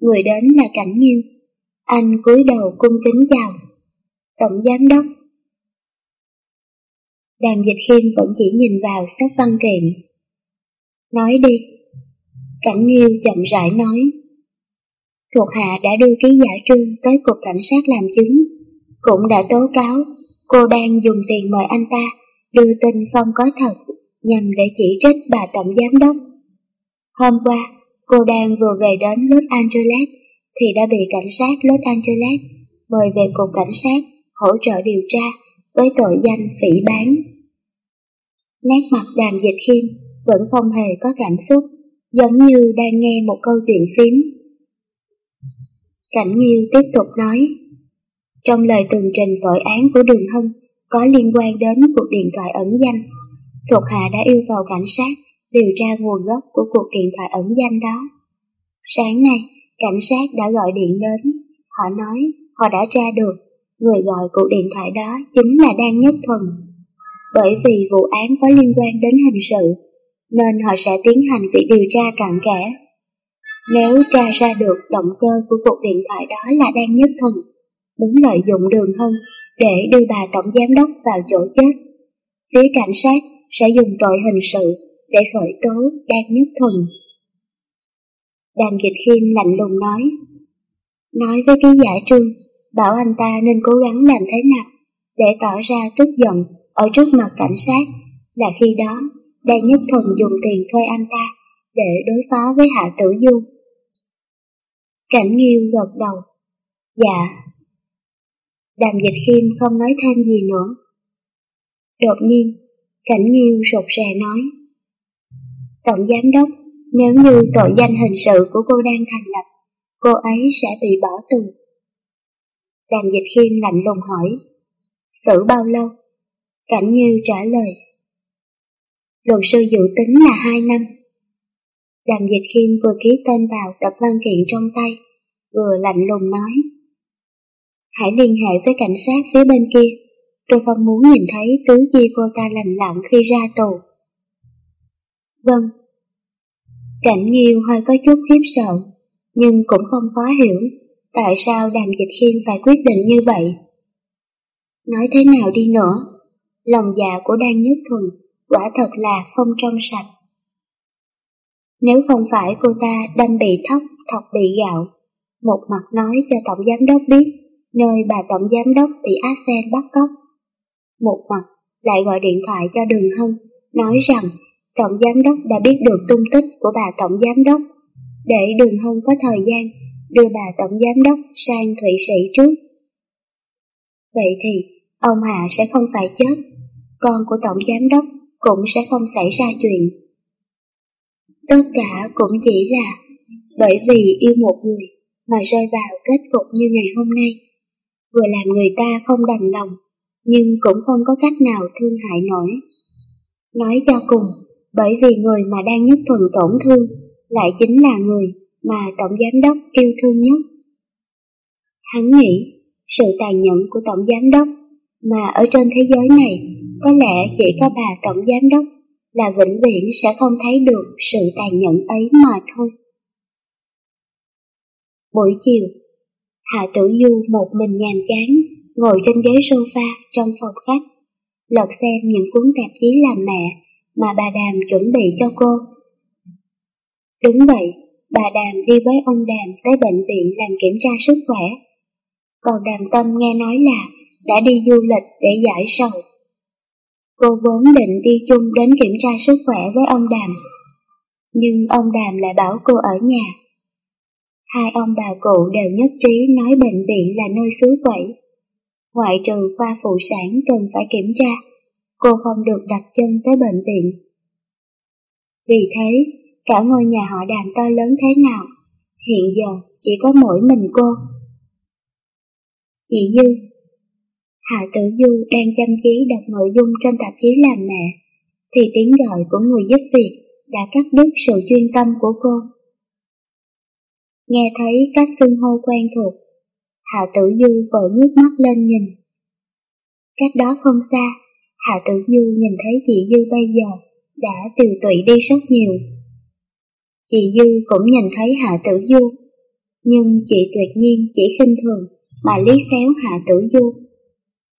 Người đến là Cảnh Nghiêu. Anh cúi đầu cung kính chào. Tổng giám đốc. Đàm dịch khiêm vẫn chỉ nhìn vào sách văn kiện. Nói đi. Cảnh Nghiêu chậm rãi nói. Thuộc hạ đã đưa ký giả trương tới cục cảnh sát làm chứng. Cũng đã tố cáo cô đang dùng tiền mời anh ta đưa tin không có thật nhằm để chỉ trích bà tổng giám đốc. Hôm qua, cô đang vừa về đến Los Angeles thì đã bị cảnh sát Los Angeles mời về cục cảnh sát hỗ trợ điều tra với tội danh phỉ bán. Nét mặt đàm dịch khiêm vẫn không hề có cảm xúc, giống như đang nghe một câu chuyện phím. Cảnh Nghiêu tiếp tục nói, trong lời tường trình tội án của Đường Hân có liên quan đến cuộc điện thoại ẩn danh, thuộc hạ đã yêu cầu cảnh sát điều tra nguồn gốc của cuộc điện thoại ẩn danh đó. Sáng nay, cảnh sát đã gọi điện đến, họ nói họ đã tra được người gọi cuộc điện thoại đó chính là Đan Nhất Thuần. Bởi vì vụ án có liên quan đến hình sự, nên họ sẽ tiến hành việc điều tra cặn kẽ. Nếu tra ra được động cơ của cuộc điện thoại đó là Đan Nhất thần, muốn lợi dụng đường hân để đưa bà tổng giám đốc vào chỗ chết, phía cảnh sát sẽ dùng tội hình sự để khởi tố Đan Nhất thần. Đàm Dịch Khiêm lạnh lùng nói, nói với ký giả trương, bảo anh ta nên cố gắng làm thế nào để tỏ ra tức giận ở trước mặt cảnh sát là khi đó Đan Nhất Thuần dùng tiền thuê anh ta để đối phó với Hạ Tử Du. Cảnh Nghiêu gật đầu. Dạ. Đàm Dịch Khiêm không nói thêm gì nữa. Đột nhiên, Cảnh Nghiêu sụt rè nói. Tổng Giám Đốc, nếu như tội danh hình sự của cô đang thành lập, cô ấy sẽ bị bỏ tù. Đàm Dịch Khiêm lạnh lùng hỏi, xử bao lâu? Cảnh Nghiêu trả lời, luật sư dự tính là 2 năm. Đàm Dịch Khiêm vừa ký tên vào tập văn kiện trong tay, vừa lạnh lùng nói, hãy liên hệ với cảnh sát phía bên kia, tôi không muốn nhìn thấy tứ chi cô ta lành lặng khi ra tù. Vâng. Cảnh Nghiêu hơi có chút khiếp sợ, nhưng cũng không khó hiểu tại sao Đàm Dịch Khiêm phải quyết định như vậy. Nói thế nào đi nữa, lòng dạ của Đan Nhất Thuần quả thật là không trong sạch. Nếu không phải cô ta đâm bị thóc, thọc bị gạo, một mặt nói cho Tổng Giám Đốc biết nơi bà Tổng Giám Đốc bị Arsen bắt cóc. Một mặt lại gọi điện thoại cho Đường Hân, nói rằng Tổng Giám Đốc đã biết được tung tích của bà Tổng Giám Đốc, để Đường Hân có thời gian đưa bà Tổng Giám Đốc sang Thụy Sĩ trước. Vậy thì, ông Hạ sẽ không phải chết, con của Tổng Giám Đốc cũng sẽ không xảy ra chuyện. Tất cả cũng chỉ là bởi vì yêu một người mà rơi vào kết cục như ngày hôm nay. Vừa làm người ta không đành lòng, nhưng cũng không có cách nào thương hại nổi. Nói cho cùng, bởi vì người mà đang nhất thuần tổn thương lại chính là người mà Tổng Giám Đốc yêu thương nhất. Hắn nghĩ, sự tàn nhẫn của Tổng Giám Đốc mà ở trên thế giới này có lẽ chỉ có bà Tổng Giám Đốc là vĩnh viễn sẽ không thấy được sự tàn nhẫn ấy mà thôi. Buổi chiều, Hạ Tử Du một mình nhàm chán, ngồi trên ghế sofa trong phòng khách, lật xem những cuốn tạp chí làm mẹ mà bà Đàm chuẩn bị cho cô. Đúng vậy, bà Đàm đi với ông Đàm tới bệnh viện làm kiểm tra sức khỏe. Còn Đàm Tâm nghe nói là đã đi du lịch để giải sầu. Cô vốn định đi chung đến kiểm tra sức khỏe với ông Đàm. Nhưng ông Đàm lại bảo cô ở nhà. Hai ông bà cụ đều nhất trí nói bệnh viện là nơi xứ quẩy. Ngoại trừ khoa phụ sản cần phải kiểm tra, cô không được đặt chân tới bệnh viện. Vì thế, cả ngôi nhà họ đàm to lớn thế nào, hiện giờ chỉ có mỗi mình cô. Chị Dư Hạ Tử Du đang chăm chí đọc nội dung trên tạp chí làm mẹ, thì tiếng gọi của người giúp việc đã cắt đứt sự chuyên tâm của cô. Nghe thấy cách xưng hô quen thuộc, Hạ Tử Du vội ngước mắt lên nhìn. Cách đó không xa, Hạ Tử Du nhìn thấy chị Dư bây giờ đã tiều tụy đi rất nhiều. Chị Dư cũng nhìn thấy Hạ Tử Du, nhưng chị tuyệt nhiên chỉ khinh thường mà lý xéo Hạ Tử Du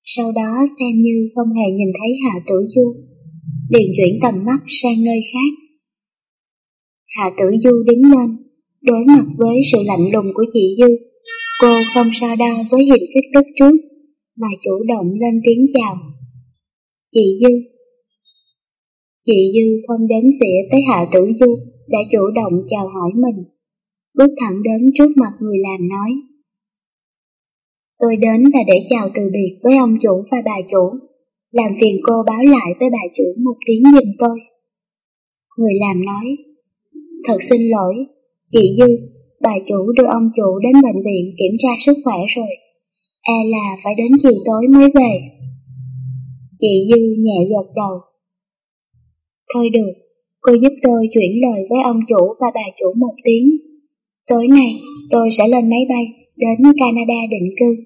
sau đó xem như không hề nhìn thấy Hạ Tử Du, liền chuyển tầm mắt sang nơi khác. Hạ Tử Du đứng lên, đối mặt với sự lạnh lùng của chị Dư, cô không so đo với hình thức lúc trước, mà chủ động lên tiếng chào. Chị Dư Chị Dư không đếm xỉa tới Hạ Tử Du đã chủ động chào hỏi mình, bước thẳng đến trước mặt người làm nói. Tôi đến là để chào từ biệt với ông chủ và bà chủ. Làm phiền cô báo lại với bà chủ một tiếng giùm tôi. Người làm nói, thật xin lỗi, chị Dư, bà chủ đưa ông chủ đến bệnh viện kiểm tra sức khỏe rồi. E là phải đến chiều tối mới về. Chị Dư nhẹ gật đầu. Thôi được, cô giúp tôi chuyển lời với ông chủ và bà chủ một tiếng. Tối nay tôi sẽ lên máy bay đến Canada định cư.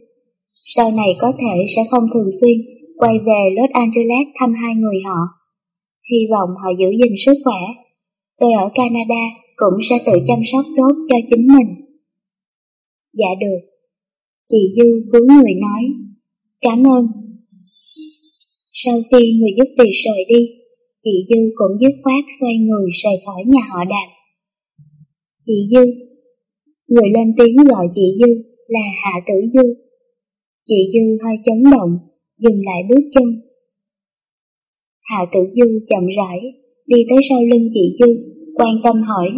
Sau này có thể sẽ không thường xuyên quay về Los Angeles thăm hai người họ. Hy vọng họ giữ gìn sức khỏe. Tôi ở Canada cũng sẽ tự chăm sóc tốt cho chính mình. Dạ được. Chị Dư cứu người nói. Cảm ơn. Sau khi người giúp việc rời đi, chị Dư cũng dứt khoát xoay người rời khỏi nhà họ đàm. Chị Dư. Người lên tiếng gọi chị Dư là Hạ Tử Dư. Chị Dư hơi chấn động, dừng lại bước chân. Hạ Tử Dư chậm rãi, đi tới sau lưng chị Dư, quan tâm hỏi.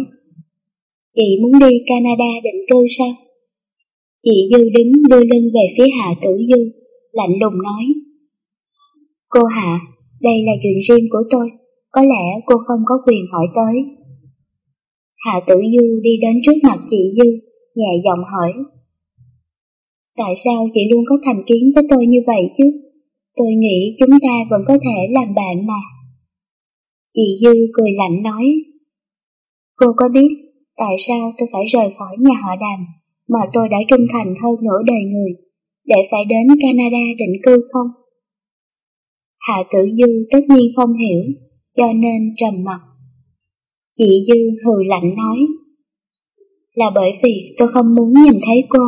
Chị muốn đi Canada định cư sao? Chị Dư đứng đưa lưng về phía Hạ Tử Dư, lạnh lùng nói. Cô Hạ, đây là chuyện riêng của tôi, có lẽ cô không có quyền hỏi tới. Hạ Tử Du đi đến trước mặt chị Dư, nhẹ giọng hỏi. Tại sao chị luôn có thành kiến với tôi như vậy chứ? Tôi nghĩ chúng ta vẫn có thể làm bạn mà. Chị Dư cười lạnh nói. Cô có biết tại sao tôi phải rời khỏi nhà họ đàm mà tôi đã trung thành hơn nửa đời người để phải đến Canada định cư không? Hạ tử Du tất nhiên không hiểu, cho nên trầm mặt. Chị Dư hừ lạnh nói, là bởi vì tôi không muốn nhìn thấy cô.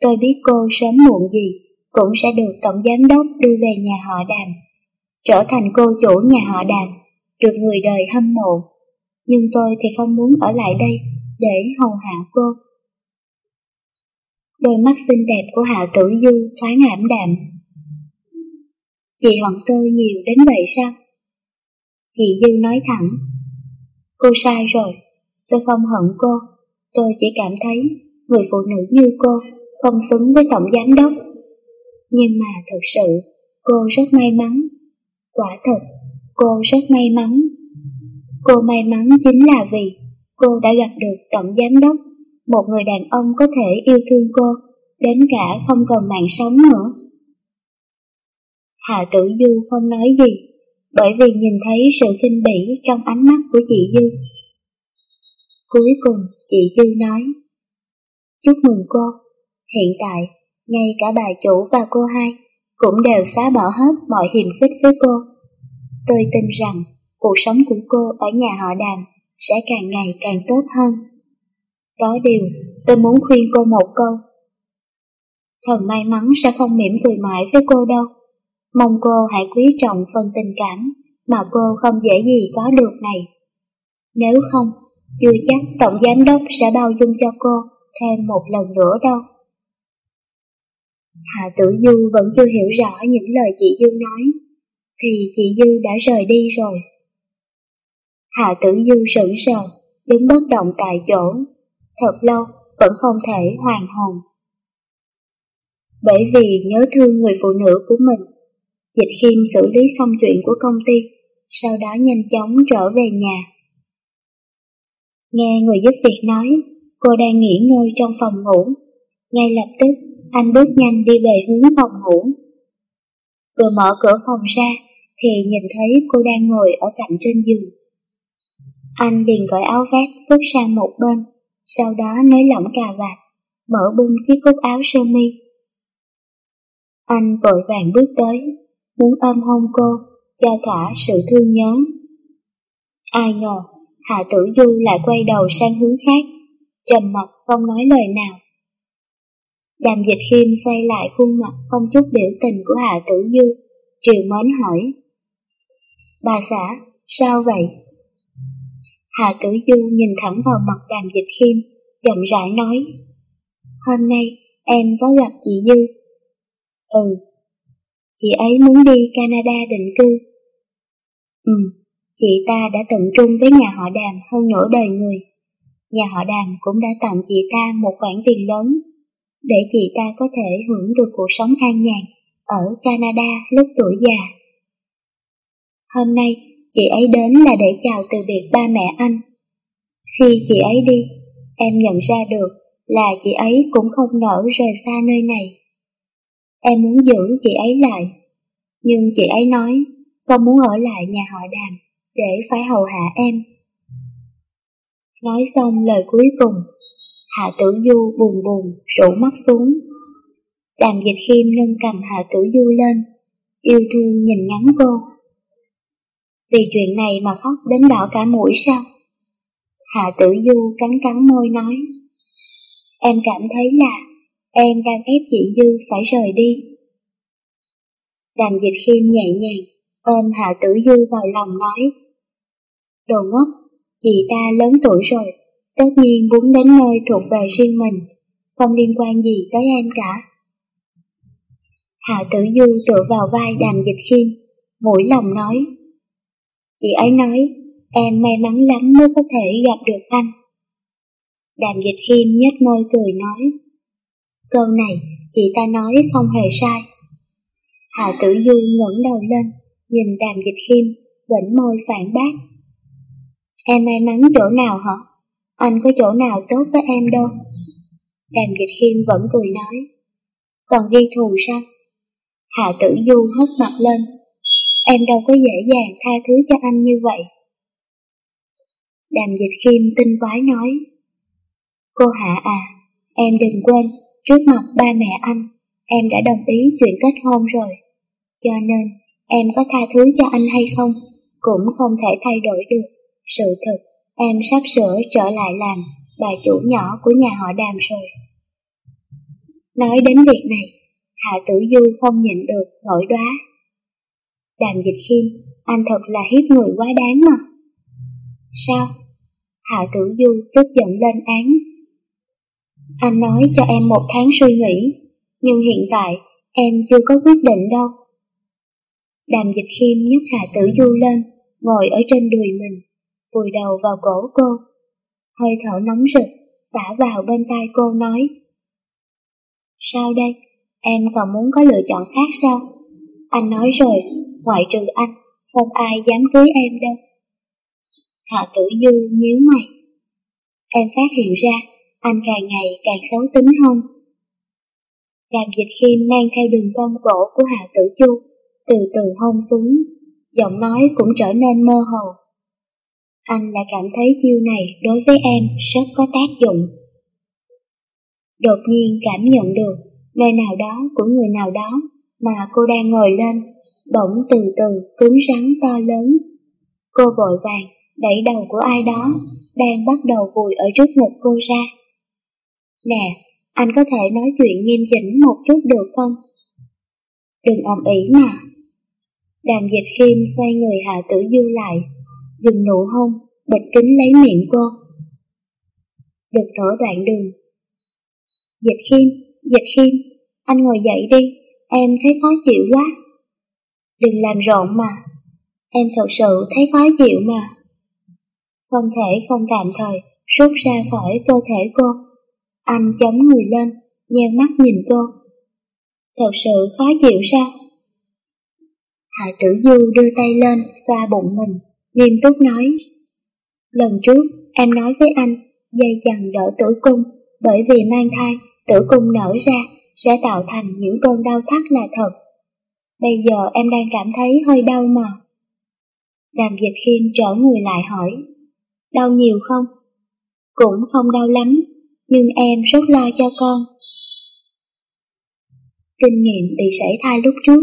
Tôi biết cô sớm muộn gì cũng sẽ được tổng giám đốc đưa về nhà họ đàm, trở thành cô chủ nhà họ đàm, được người đời hâm mộ. Nhưng tôi thì không muốn ở lại đây để hầu hạ cô. Đôi mắt xinh đẹp của Hạ Tử Du thoáng ảm đạm. Chị hận tôi nhiều đến vậy sao? Chị Dư nói thẳng. Cô sai rồi, tôi không hận cô, tôi chỉ cảm thấy người phụ nữ như cô không xứng với tổng giám đốc. Nhưng mà thật sự, cô rất may mắn. Quả thật, cô rất may mắn. Cô may mắn chính là vì cô đã gặp được tổng giám đốc, một người đàn ông có thể yêu thương cô, đến cả không cần mạng sống nữa. Hạ Tử Du không nói gì, bởi vì nhìn thấy sự khinh bỉ trong ánh mắt của chị Dư. Cuối cùng, chị Dư nói, Chúc mừng cô, hiện tại, ngay cả bà chủ và cô hai cũng đều xóa bỏ hết mọi hiềm khích với cô. Tôi tin rằng cuộc sống của cô ở nhà họ đàm sẽ càng ngày càng tốt hơn. Có điều, tôi muốn khuyên cô một câu. Thần may mắn sẽ không mỉm cười mãi với cô đâu. Mong cô hãy quý trọng phần tình cảm mà cô không dễ gì có được này. Nếu không, chưa chắc Tổng Giám Đốc sẽ bao dung cho cô thêm một lần nữa đâu. Hạ Tử Du vẫn chưa hiểu rõ những lời chị Dư nói, thì chị Dư đã rời đi rồi. Hạ Tử Du sững sờ, đứng bất động tại chỗ, thật lâu vẫn không thể hoàn hồn. Bởi vì nhớ thương người phụ nữ của mình, Dịch Khiêm xử lý xong chuyện của công ty, sau đó nhanh chóng trở về nhà. Nghe người giúp việc nói, cô đang nghỉ ngơi trong phòng ngủ. Ngay lập tức, anh bước nhanh đi về hướng phòng ngủ. Vừa mở cửa phòng ra, thì nhìn thấy cô đang ngồi ở cạnh trên giường. Anh liền cởi áo vest vứt sang một bên, sau đó nới lỏng cà vạt, mở bung chiếc cúc áo sơ mi. Anh vội vàng bước tới, muốn ôm hôn cô, cho thỏa sự thương nhớ. Ai ngờ, Hạ Tử Du lại quay đầu sang hướng khác, trầm mặt không nói lời nào. Đàm dịch khiêm xoay lại khuôn mặt không chút biểu tình của Hạ Tử Du, triều mến hỏi. Bà xã, sao vậy? Hạ Tử Du nhìn thẳng vào mặt đàm dịch khiêm, chậm rãi nói. Hôm nay em có gặp chị Dư. Ừ, chị ấy muốn đi Canada định cư. Ừ, chị ta đã tận trung với nhà họ đàm hơn nửa đời người. Nhà họ đàm cũng đã tặng chị ta một khoản tiền lớn để chị ta có thể hưởng được cuộc sống an nhàn ở Canada lúc tuổi già. Hôm nay, chị ấy đến là để chào từ biệt ba mẹ anh. Khi chị ấy đi, em nhận ra được là chị ấy cũng không nỡ rời xa nơi này. Em muốn giữ chị ấy lại, nhưng chị ấy nói không muốn ở lại nhà họ đàm để phải hầu hạ em. Nói xong lời cuối cùng, Hạ Tử Du buồn buồn rủ mắt xuống. Đàm dịch khiêm nâng cầm Hạ Tử Du lên, yêu thương nhìn ngắm cô. Vì chuyện này mà khóc đến đỏ cả mũi sao? Hạ Tử Du cắn cắn môi nói. Em cảm thấy là em đang ép chị Dư phải rời đi. Đàm dịch khiêm nhẹ nhàng, ôm Hạ Tử Du vào lòng nói. Đồ ngốc, chị ta lớn tuổi rồi, tất nhiên muốn đến nơi thuộc về riêng mình, không liên quan gì tới em cả. Hạ Tử Du tựa vào vai đàm dịch khiêm, mũi lòng nói. Chị ấy nói, em may mắn lắm mới có thể gặp được anh. Đàm dịch khiêm nhếch môi cười nói. Câu này, chị ta nói không hề sai. Hạ Tử Du ngẩng đầu lên, nhìn đàm dịch khiêm, vĩnh môi phản bác. Em may mắn chỗ nào hả? Anh có chỗ nào tốt với em đâu. Đàm dịch khiêm vẫn cười nói. Còn ghi thù sao? Hạ tử du hất mặt lên. Em đâu có dễ dàng tha thứ cho anh như vậy. Đàm dịch khiêm tinh quái nói. Cô Hạ à, em đừng quên, trước mặt ba mẹ anh, em đã đồng ý chuyện kết hôn rồi. Cho nên, em có tha thứ cho anh hay không, cũng không thể thay đổi được. Sự thật, em sắp sửa trở lại làm bà chủ nhỏ của nhà họ đàm rồi. Nói đến việc này, Hạ Tử Du không nhịn được nổi đoá. Đàm dịch khiêm, anh thật là hiếp người quá đáng mà. Sao? Hạ Tử Du tức giận lên án. Anh nói cho em một tháng suy nghĩ, nhưng hiện tại em chưa có quyết định đâu. Đàm dịch khiêm nhấc Hạ Tử Du lên, ngồi ở trên đùi mình, vùi đầu vào cổ cô. Hơi thở nóng rực, phả vào bên tai cô nói. Sao đây? Em còn muốn có lựa chọn khác sao? Anh nói rồi, ngoại trừ anh, không ai dám cưới em đâu. Hạ tử du nhíu mày. Em phát hiện ra, anh càng ngày càng xấu tính hơn. Đàm dịch khiêm mang theo đường cong cổ của Hạ tử du, từ từ hôn xuống, giọng nói cũng trở nên mơ hồ. Anh lại cảm thấy chiêu này đối với em rất có tác dụng. Đột nhiên cảm nhận được nơi nào đó của người nào đó mà cô đang ngồi lên, bỗng từ từ cứng rắn to lớn. Cô vội vàng đẩy đầu của ai đó đang bắt đầu vùi ở trước ngực cô ra. Nè, anh có thể nói chuyện nghiêm chỉnh một chút được không? Đừng ầm ĩ mà. Đàm dịch khiêm xoay người hạ tử du lại, dùng nụ hôn, bịch kính lấy miệng cô. Được nửa đoạn đường. Dịch khiêm, dịch khiêm, anh ngồi dậy đi, em thấy khó chịu quá. Đừng làm rộn mà, em thật sự thấy khó chịu mà. Không thể không tạm thời rút ra khỏi cơ thể cô. Anh chống người lên, nheo mắt nhìn cô. Thật sự khó chịu sao? Hạ tử du đưa tay lên, xoa bụng mình, nghiêm túc nói. Lần trước, em nói với anh, dây chằng đỡ tử cung, bởi vì mang thai, tử cung nở ra, sẽ tạo thành những cơn đau thắt là thật. Bây giờ em đang cảm thấy hơi đau mà. Đàm dịch khiêm trở người lại hỏi, đau nhiều không? Cũng không đau lắm, nhưng em rất lo cho con. Kinh nghiệm bị sảy thai lúc trước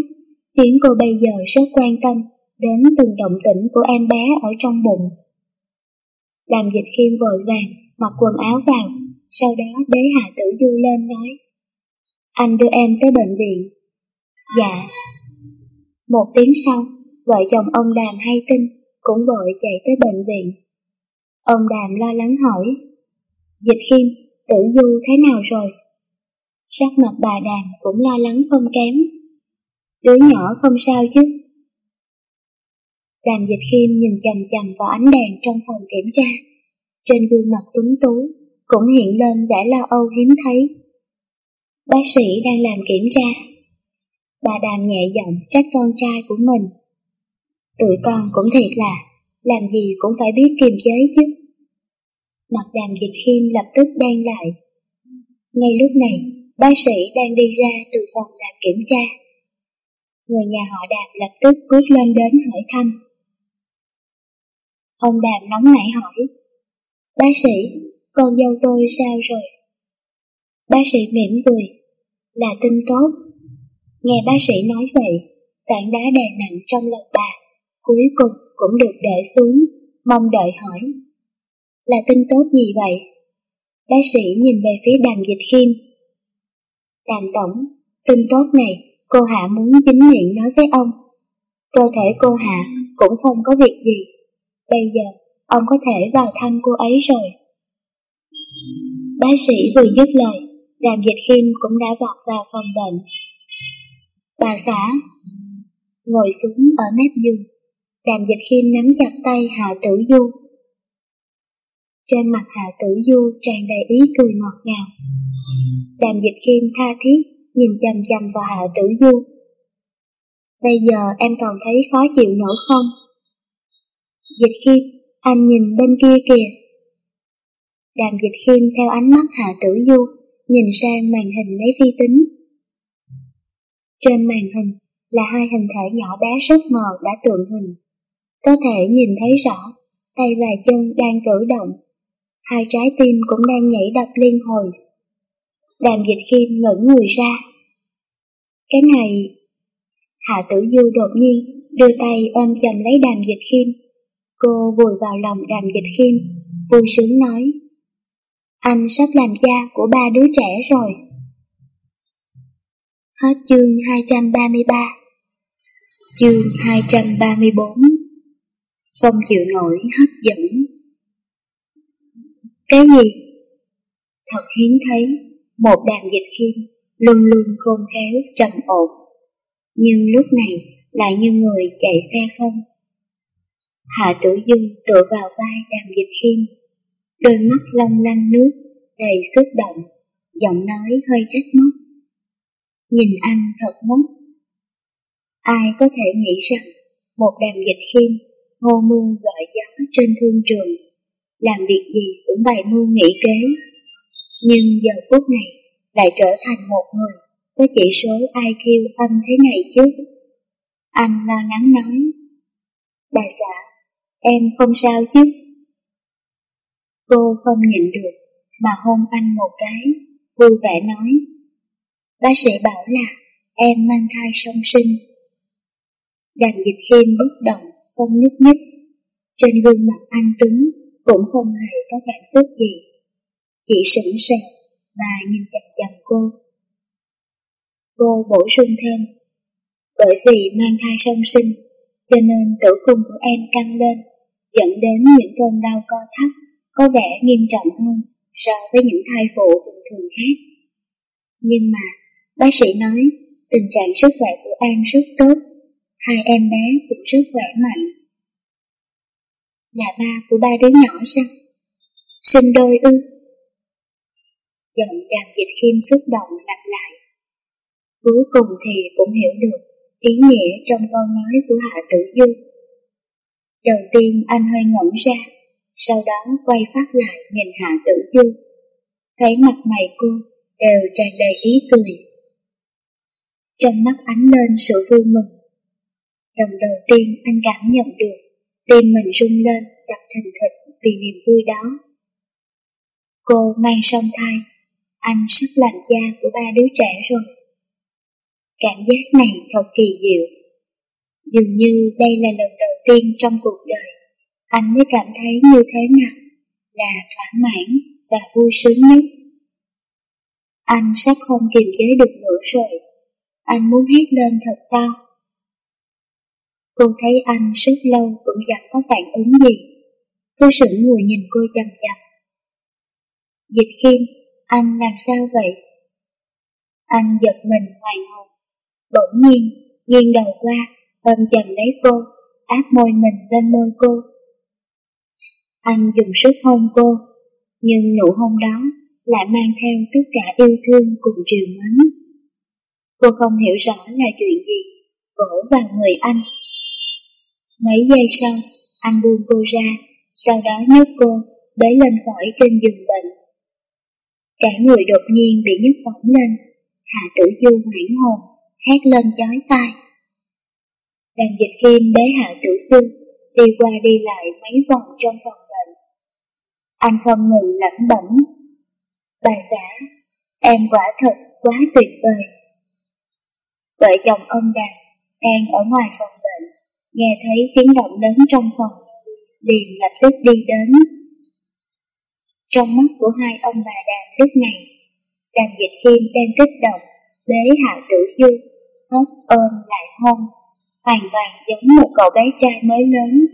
khiến cô bây giờ rất quan tâm đến từng động tĩnh của em bé ở trong bụng. Làm dịch khiêm vội vàng mặc quần áo vào, sau đó bế Hạ Tử Du lên nói. Anh đưa em tới bệnh viện. Dạ. Một tiếng sau, vợ chồng ông Đàm hay tin cũng vội chạy tới bệnh viện. Ông Đàm lo lắng hỏi. Dịch khiêm, tử du thế nào rồi? Sắc mặt bà Đàm cũng lo lắng không kém. Đứa nhỏ không sao chứ? Đàm dịch khiêm nhìn chằm chằm vào ánh đèn trong phòng kiểm tra. Trên gương mặt tuấn tú cũng hiện lên vẻ lo âu hiếm thấy. Bác sĩ đang làm kiểm tra. Bà Đàm nhẹ giọng trách con trai của mình. Tụi con cũng thiệt là, làm gì cũng phải biết kiềm chế chứ. Mặt đàm dịch khiêm lập tức đen lại. Ngay lúc này, bác sĩ đang đi ra từ phòng làm kiểm tra. Người nhà họ đàm lập tức bước lên đến hỏi thăm. Ông đàm nóng nảy hỏi, Bác sĩ, con dâu tôi sao rồi? Bác sĩ mỉm cười, là tin tốt. Nghe bác sĩ nói vậy, tảng đá đè nặng trong lòng bà, cuối cùng cũng được để xuống, mong đợi hỏi. Là tin tốt gì vậy? Bác sĩ nhìn về phía đàm dịch khiêm. Đàm tổng, tin tốt này, cô Hạ muốn chính miệng nói với ông. Cơ thể cô Hạ cũng không có việc gì. Bây giờ, ông có thể vào thăm cô ấy rồi. Bác sĩ vừa dứt lời, đàm dịch khiêm cũng đã vọt vào phòng bệnh. Bà xã, ngồi xuống ở mép giường, đàm dịch khiêm nắm chặt tay Hạ Tử Du. Trên mặt Hạ Tử Du tràn đầy ý cười ngọt ngào. Đàm dịch khiêm tha thiết, nhìn chằm chằm vào Hạ Tử Du. Bây giờ em còn thấy khó chịu nổi không? Dịch khiêm, anh nhìn bên kia kìa. Đàm dịch khiêm theo ánh mắt Hạ Tử Du, nhìn sang màn hình máy vi tính. Trên màn hình là hai hình thể nhỏ bé rất mờ đã tượng hình. Có thể nhìn thấy rõ, tay và chân đang cử động. Hai trái tim cũng đang nhảy đập liên hồi. Đàm dịch khiêm ngẩn người ra. Cái này... Hạ tử du đột nhiên đưa tay ôm chầm lấy đàm dịch khiêm. Cô vùi vào lòng đàm dịch khiêm, vui sướng nói. Anh sắp làm cha của ba đứa trẻ rồi. Hết chương 233 Chương 234 Không chịu nổi hấp dẫn cái gì? Thật hiếm thấy, một đàm dịch khiêm luôn luôn khôn khéo, trầm ổn. Nhưng lúc này lại như người chạy xe không. Hạ tử dung tựa vào vai đàm dịch khiêm, đôi mắt long lanh nước, đầy xúc động, giọng nói hơi trách móc. Nhìn anh thật ngốc. Ai có thể nghĩ rằng một đàm dịch khiêm hô mưa gọi gió trên thương trường, làm việc gì cũng bày mưu nghĩ kế. Nhưng giờ phút này lại trở thành một người có chỉ số IQ âm thế này chứ. Anh lo lắng nói, bà xã, em không sao chứ? Cô không nhịn được mà hôn anh một cái, vui vẻ nói. Bác sĩ bảo là em mang thai song sinh. Đàm dịch khiêm bất động, không nhúc nhích. Trên gương mặt anh Tuấn cũng không hề có cảm xúc gì. Chỉ sững sờ và nhìn chằm chằm cô. Cô bổ sung thêm, bởi vì mang thai song sinh, cho nên tử cung của em căng lên, dẫn đến những cơn đau co thắt, có vẻ nghiêm trọng hơn so với những thai phụ bình thường khác. Nhưng mà, bác sĩ nói tình trạng sức khỏe của em rất tốt, hai em bé cũng rất khỏe mạnh. Là ba của ba đứa nhỏ sao? Sinh đôi ư? Giọng đàm dịch khiêm xúc động lặp lại. Cuối cùng thì cũng hiểu được ý nghĩa trong câu nói của Hạ Tử Du. Đầu tiên anh hơi ngẩn ra, sau đó quay phát lại nhìn Hạ Tử Du. Thấy mặt mày cô đều tràn đầy ý cười. Trong mắt ánh lên sự vui mừng. Lần đầu tiên anh cảm nhận được tim mình rung lên đập thình thịch vì niềm vui đó. Cô mang song thai, anh sắp làm cha của ba đứa trẻ rồi. Cảm giác này thật kỳ diệu. Dường như đây là lần đầu tiên trong cuộc đời anh mới cảm thấy như thế nào là thỏa mãn và vui sướng nhất. Anh sắp không kiềm chế được nữa rồi. Anh muốn hét lên thật to. Cô thấy anh suốt lâu cũng chẳng có phản ứng gì. Cô sững người nhìn cô chằm chằm. Dịch khiêm, anh làm sao vậy? Anh giật mình hoàng hồn. Bỗng nhiên, nghiêng đầu qua, ôm chầm lấy cô, áp môi mình lên môi cô. Anh dùng sức hôn cô, nhưng nụ hôn đó lại mang theo tất cả yêu thương cùng triều mến. Cô không hiểu rõ là chuyện gì, vỗ vào người anh. Mấy giây sau, anh buông cô ra, sau đó nhấc cô, bế lên khỏi trên giường bệnh. Cả người đột nhiên bị nhấc bổng lên, Hạ Tử Du hoảng hồn, hét lên chói tai. đàn dịch phim bế Hạ Tử Du, đi qua đi lại mấy vòng trong phòng bệnh. Anh không ngừng lẩm bẩm. Bà xã, em quả thật quá tuyệt vời. Vợ chồng ông đàn đang ở ngoài phòng bệnh, nghe thấy tiếng động lớn trong phòng, liền lập tức đi đến. Trong mắt của hai ông bà đàn lúc này, đàn Dịch Khiêm đang kích động, bế Hạ Tử Du, hớt ôm lại hôn, hoàn toàn giống một cậu bé trai mới lớn.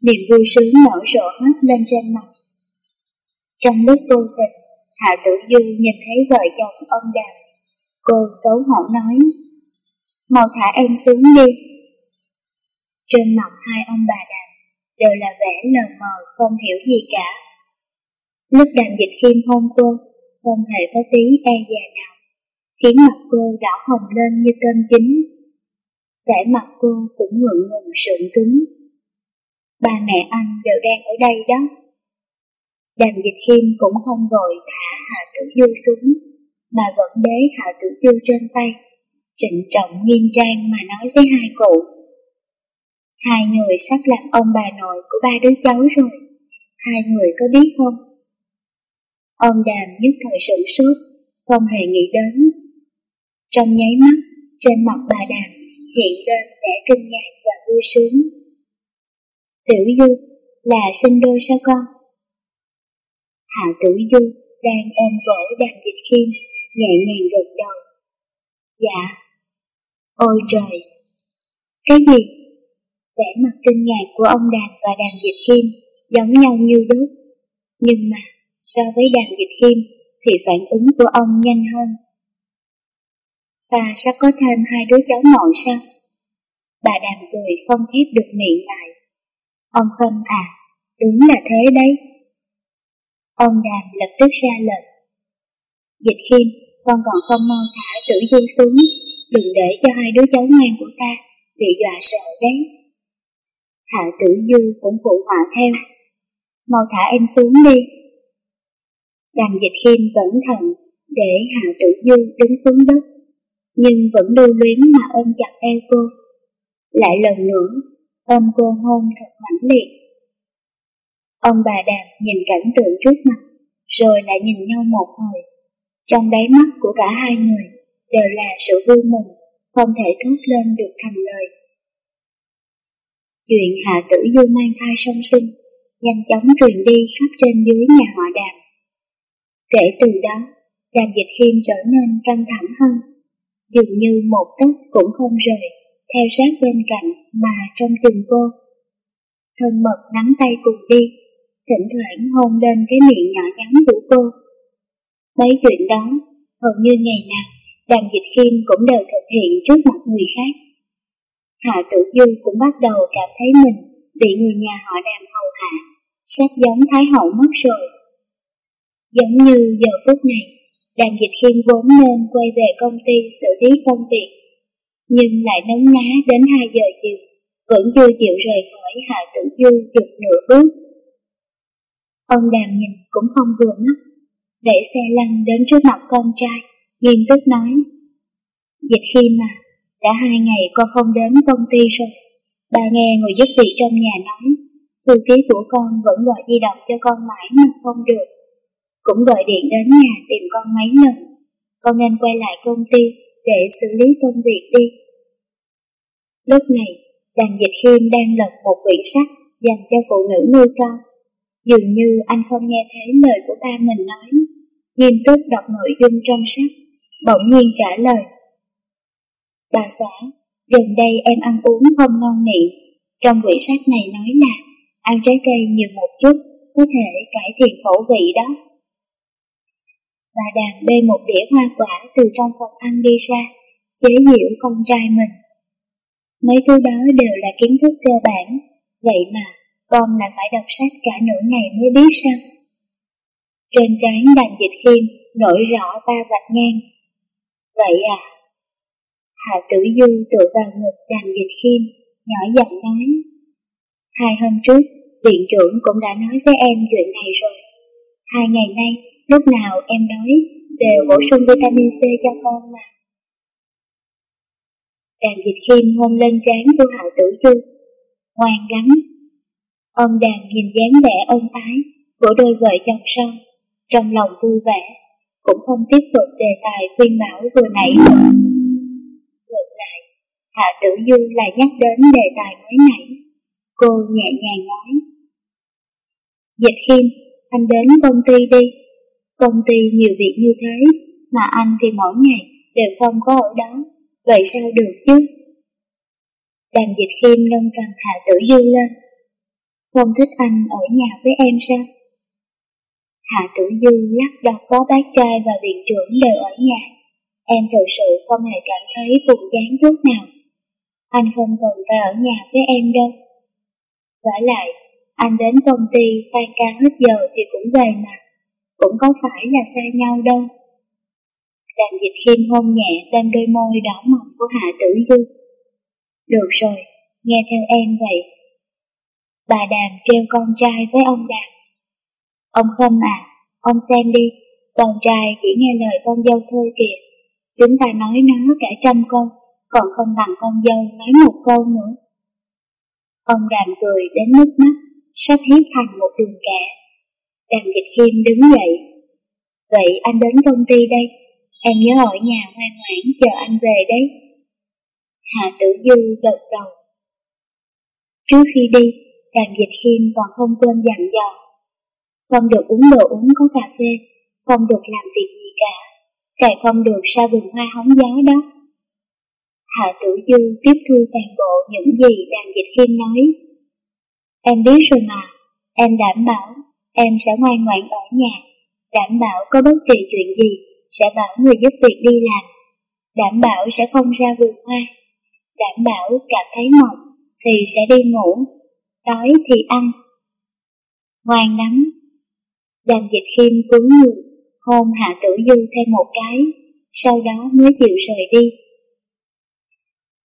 Niềm vui sướng nở rộ hết lên trên mặt. Trong lúc vô tình, Hạ Tử Du nhìn thấy vợ chồng ông Đàm. Cô xấu hổ nói, mau thả em xuống đi. Trên mặt hai ông bà Đàm đều là vẻ lờ mờ không hiểu gì cả. Lúc đàm dịch khiêm hôn cô, không hề có tí e dè nào, khiến mặt cô đỏ hồng lên như cơm chín. Vẻ mặt cô cũng ngượng ngùng sượng cứng. Ba mẹ anh đều đang ở đây đó. Đàm dịch khiêm cũng không vội thả Hạ Tử Du xuống, mà vẫn bế Hạ Tử Du trên tay, trịnh trọng nghiêm trang mà nói với hai cụ. Hai người sắp làm ông bà nội của ba đứa cháu rồi, hai người có biết không? Ông đàm nhất thời sửng sốt, không hề nghĩ đến. Trong nháy mắt, trên mặt bà đàm hiện lên vẻ kinh ngạc và vui sướng. Tiểu Du là sinh đôi sao con? Hạ Tử Du đang ôm vỗ đàm dịch khiêm, nhẹ nhàng gật đầu. Dạ. Ôi trời! Cái gì? Vẻ mặt kinh ngạc của ông Đàm và Đàm Dịch Khiêm giống nhau như đúc. Nhưng mà, so với Đàm Dịch Khiêm thì phản ứng của ông nhanh hơn. Ta sắp có thêm hai đứa cháu nội sao? Bà Đàm cười không khép được miệng lại. Ông Khâm à, đúng là thế đấy. Ông Đàm lập tức ra lệnh. Dịch Khiêm, con còn không mau thả tử du xuống, đừng để cho hai đứa cháu ngoan của ta bị dọa sợ đấy. Hạ tử du cũng phụ họa theo. Mau thả em xuống đi. Đàm dịch khiêm cẩn thận để Hạ tử du đứng xuống đất, nhưng vẫn lưu luyến mà ôm chặt eo cô. Lại lần nữa, ôm cô hôn thật mãnh liệt. Ông bà Đàm nhìn cảnh tượng trước mặt, rồi lại nhìn nhau một hồi. Trong đáy mắt của cả hai người đều là sự vui mừng, không thể thốt lên được thành lời. Chuyện Hạ Tử Du mang thai song sinh, nhanh chóng truyền đi khắp trên dưới nhà họ đàm. Kể từ đó, đàm dịch khiêm trở nên căng thẳng hơn, dường như một tấc cũng không rời, theo sát bên cạnh mà trong chừng cô. Thân mật nắm tay cùng đi, thỉnh thoảng hôn lên cái miệng nhỏ nhắn của cô. Mấy chuyện đó, hầu như ngày nào, đàm dịch khiêm cũng đều thực hiện trước mặt người khác. Hạ Tử Du cũng bắt đầu cảm thấy mình bị người nhà họ đàm hầu hạ, sắp giống Thái Hậu mất rồi. Giống như giờ phút này, đàm dịch khiêm vốn nên quay về công ty xử lý công việc, nhưng lại nóng ná đến 2 giờ chiều, vẫn chưa chịu rời khỏi Hạ Tử Du được nửa bước. Ông đàm nhìn cũng không vừa mắt, để xe lăn đến trước mặt con trai, nghiêm túc nói. Dịch khiêm mà, đã hai ngày con không đến công ty rồi. Bà nghe người giúp việc trong nhà nói, thư ký của con vẫn gọi di động cho con mãi mà không được. Cũng gọi điện đến nhà tìm con mấy lần. Con nên quay lại công ty để xử lý công việc đi. Lúc này, đàn dịch khiêm đang lật một quyển sách dành cho phụ nữ nuôi con. Dường như anh không nghe thấy lời của ba mình nói. Nghiêm túc đọc nội dung trong sách, bỗng nhiên trả lời. Bà xã, gần đây em ăn uống không ngon miệng. Trong quyển sách này nói là ăn trái cây nhiều một chút có thể cải thiện khẩu vị đó. Bà đàn bê một đĩa hoa quả từ trong phòng ăn đi ra, chế giễu con trai mình. Mấy thứ đó đều là kiến thức cơ bản, vậy mà con lại phải đọc sách cả nửa ngày mới biết sao? Trên trán đàn dịch khiêm nổi rõ ba vạch ngang. Vậy à, Hạ Tử Du tựa vào ngực đàm dịch khiêm, nhỏ giọng nói, Hai hôm trước, viện trưởng cũng đã nói với em chuyện này rồi. Hai ngày nay, lúc nào em nói đều bổ sung vitamin C cho con mà. Đàm dịch khiêm hôn lên trán của Hạo Tử Du. Ngoan lắm. Ông đàm nhìn dáng vẻ ân ái của đôi vợ chồng son, trong lòng vui vẻ, cũng không tiếp tục đề tài khuyên bảo vừa nãy nữa. Ngược lại, Hạ Tử Du lại nhắc đến đề tài mới nãy. Cô nhẹ nhàng nói. Dịch khiêm, anh đến công ty đi. Công ty nhiều việc như thế, mà anh thì mỗi ngày đều không có ở đó vậy sao được chứ? Đàm dịch khiêm nâng cầm Hạ Tử Du lên. Không thích anh ở nhà với em sao? Hạ Tử Du lắc đầu có bác trai và viện trưởng đều ở nhà. Em thực sự không hề cảm thấy buồn chán chút nào. Anh không cần phải ở nhà với em đâu. Vả lại, anh đến công ty tan ca hết giờ thì cũng về mà. Cũng có phải là xa nhau đâu. Đàm dịch khiêm hôn nhẹ lên đôi môi đỏ mọng của Hạ Tử Du. Được rồi, nghe theo em vậy. Bà Đàm treo con trai với ông Đàm. Ông Khâm à, ông xem đi, con trai chỉ nghe lời con dâu thôi kìa. Chúng ta nói nó cả trăm câu, còn không bằng con dâu nói một câu nữa. Ông Đàm cười đến nước mắt, sắp hiếp thành một đường cả. Đàm dịch khiêm đứng dậy. Vậy anh đến công ty đây, Em nhớ ở nhà ngoan ngoãn chờ anh về đấy. Hạ tử du gật đầu. Trước khi đi, đàm dịch khiêm còn không quên dặn dò. Không được uống đồ uống có cà phê, không được làm việc gì cả, càng không được ra vườn hoa hóng gió đó. Hạ tử du tiếp thu toàn bộ những gì đàm dịch khiêm nói. Em biết rồi mà, em đảm bảo em sẽ ngoan ngoãn ở nhà, đảm bảo có bất kỳ chuyện gì sẽ bảo người giúp việc đi làm, đảm bảo sẽ không ra vườn hoa, đảm bảo cảm thấy mệt thì sẽ đi ngủ, đói thì ăn. Ngoan lắm. Đàm dịch khiêm cúi người, hôn hạ tử du thêm một cái, sau đó mới chịu rời đi.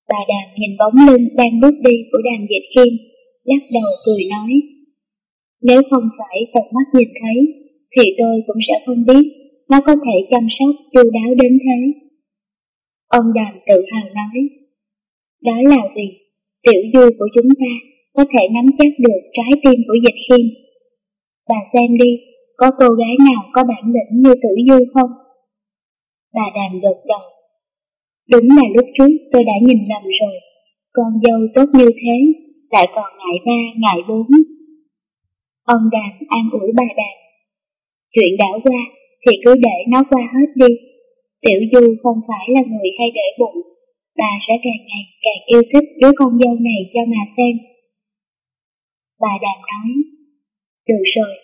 Bà đàm nhìn bóng lưng đang bước đi của đàm dịch khiêm, lắc đầu cười nói. Nếu không phải tận mắt nhìn thấy, thì tôi cũng sẽ không biết nó có thể chăm sóc chu đáo đến thế. Ông Đàm tự hào nói, đó là vì tiểu du của chúng ta có thể nắm chắc được trái tim của dịch khiêm. Bà xem đi, có cô gái nào có bản lĩnh như tử du không? Bà Đàm gật đầu. Đúng là lúc trước tôi đã nhìn lầm rồi, con dâu tốt như thế, lại còn ngại ba, ngại bốn. Ông Đàm an ủi bà Đàm. Chuyện đã qua, thì cứ để nó qua hết đi. Tiểu Du không phải là người hay để bụng, bà sẽ càng ngày càng yêu thích đứa con dâu này cho mà xem. Bà Đàm nói, được rồi,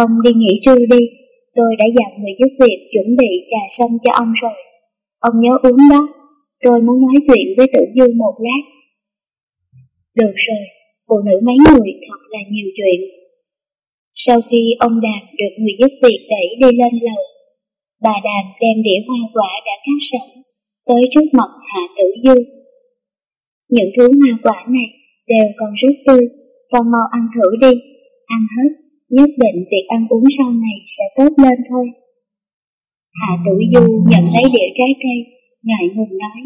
ông đi nghỉ trưa đi, tôi đã dặn người giúp việc chuẩn bị trà sâm cho ông rồi. Ông nhớ uống đó, tôi muốn nói chuyện với Tử Du một lát. Được rồi, phụ nữ mấy người thật là nhiều chuyện. Sau khi ông Đàm được người giúp việc đẩy đi lên lầu, bà Đàm đem đĩa hoa quả đã cắt sẵn tới trước mặt Hạ Tử Du. Những thứ hoa quả này đều còn rất tươi, con mau ăn thử đi, ăn hết, nhất định việc ăn uống sau này sẽ tốt lên thôi. Hạ Tử Du nhận lấy đĩa trái cây, ngại ngùng nói.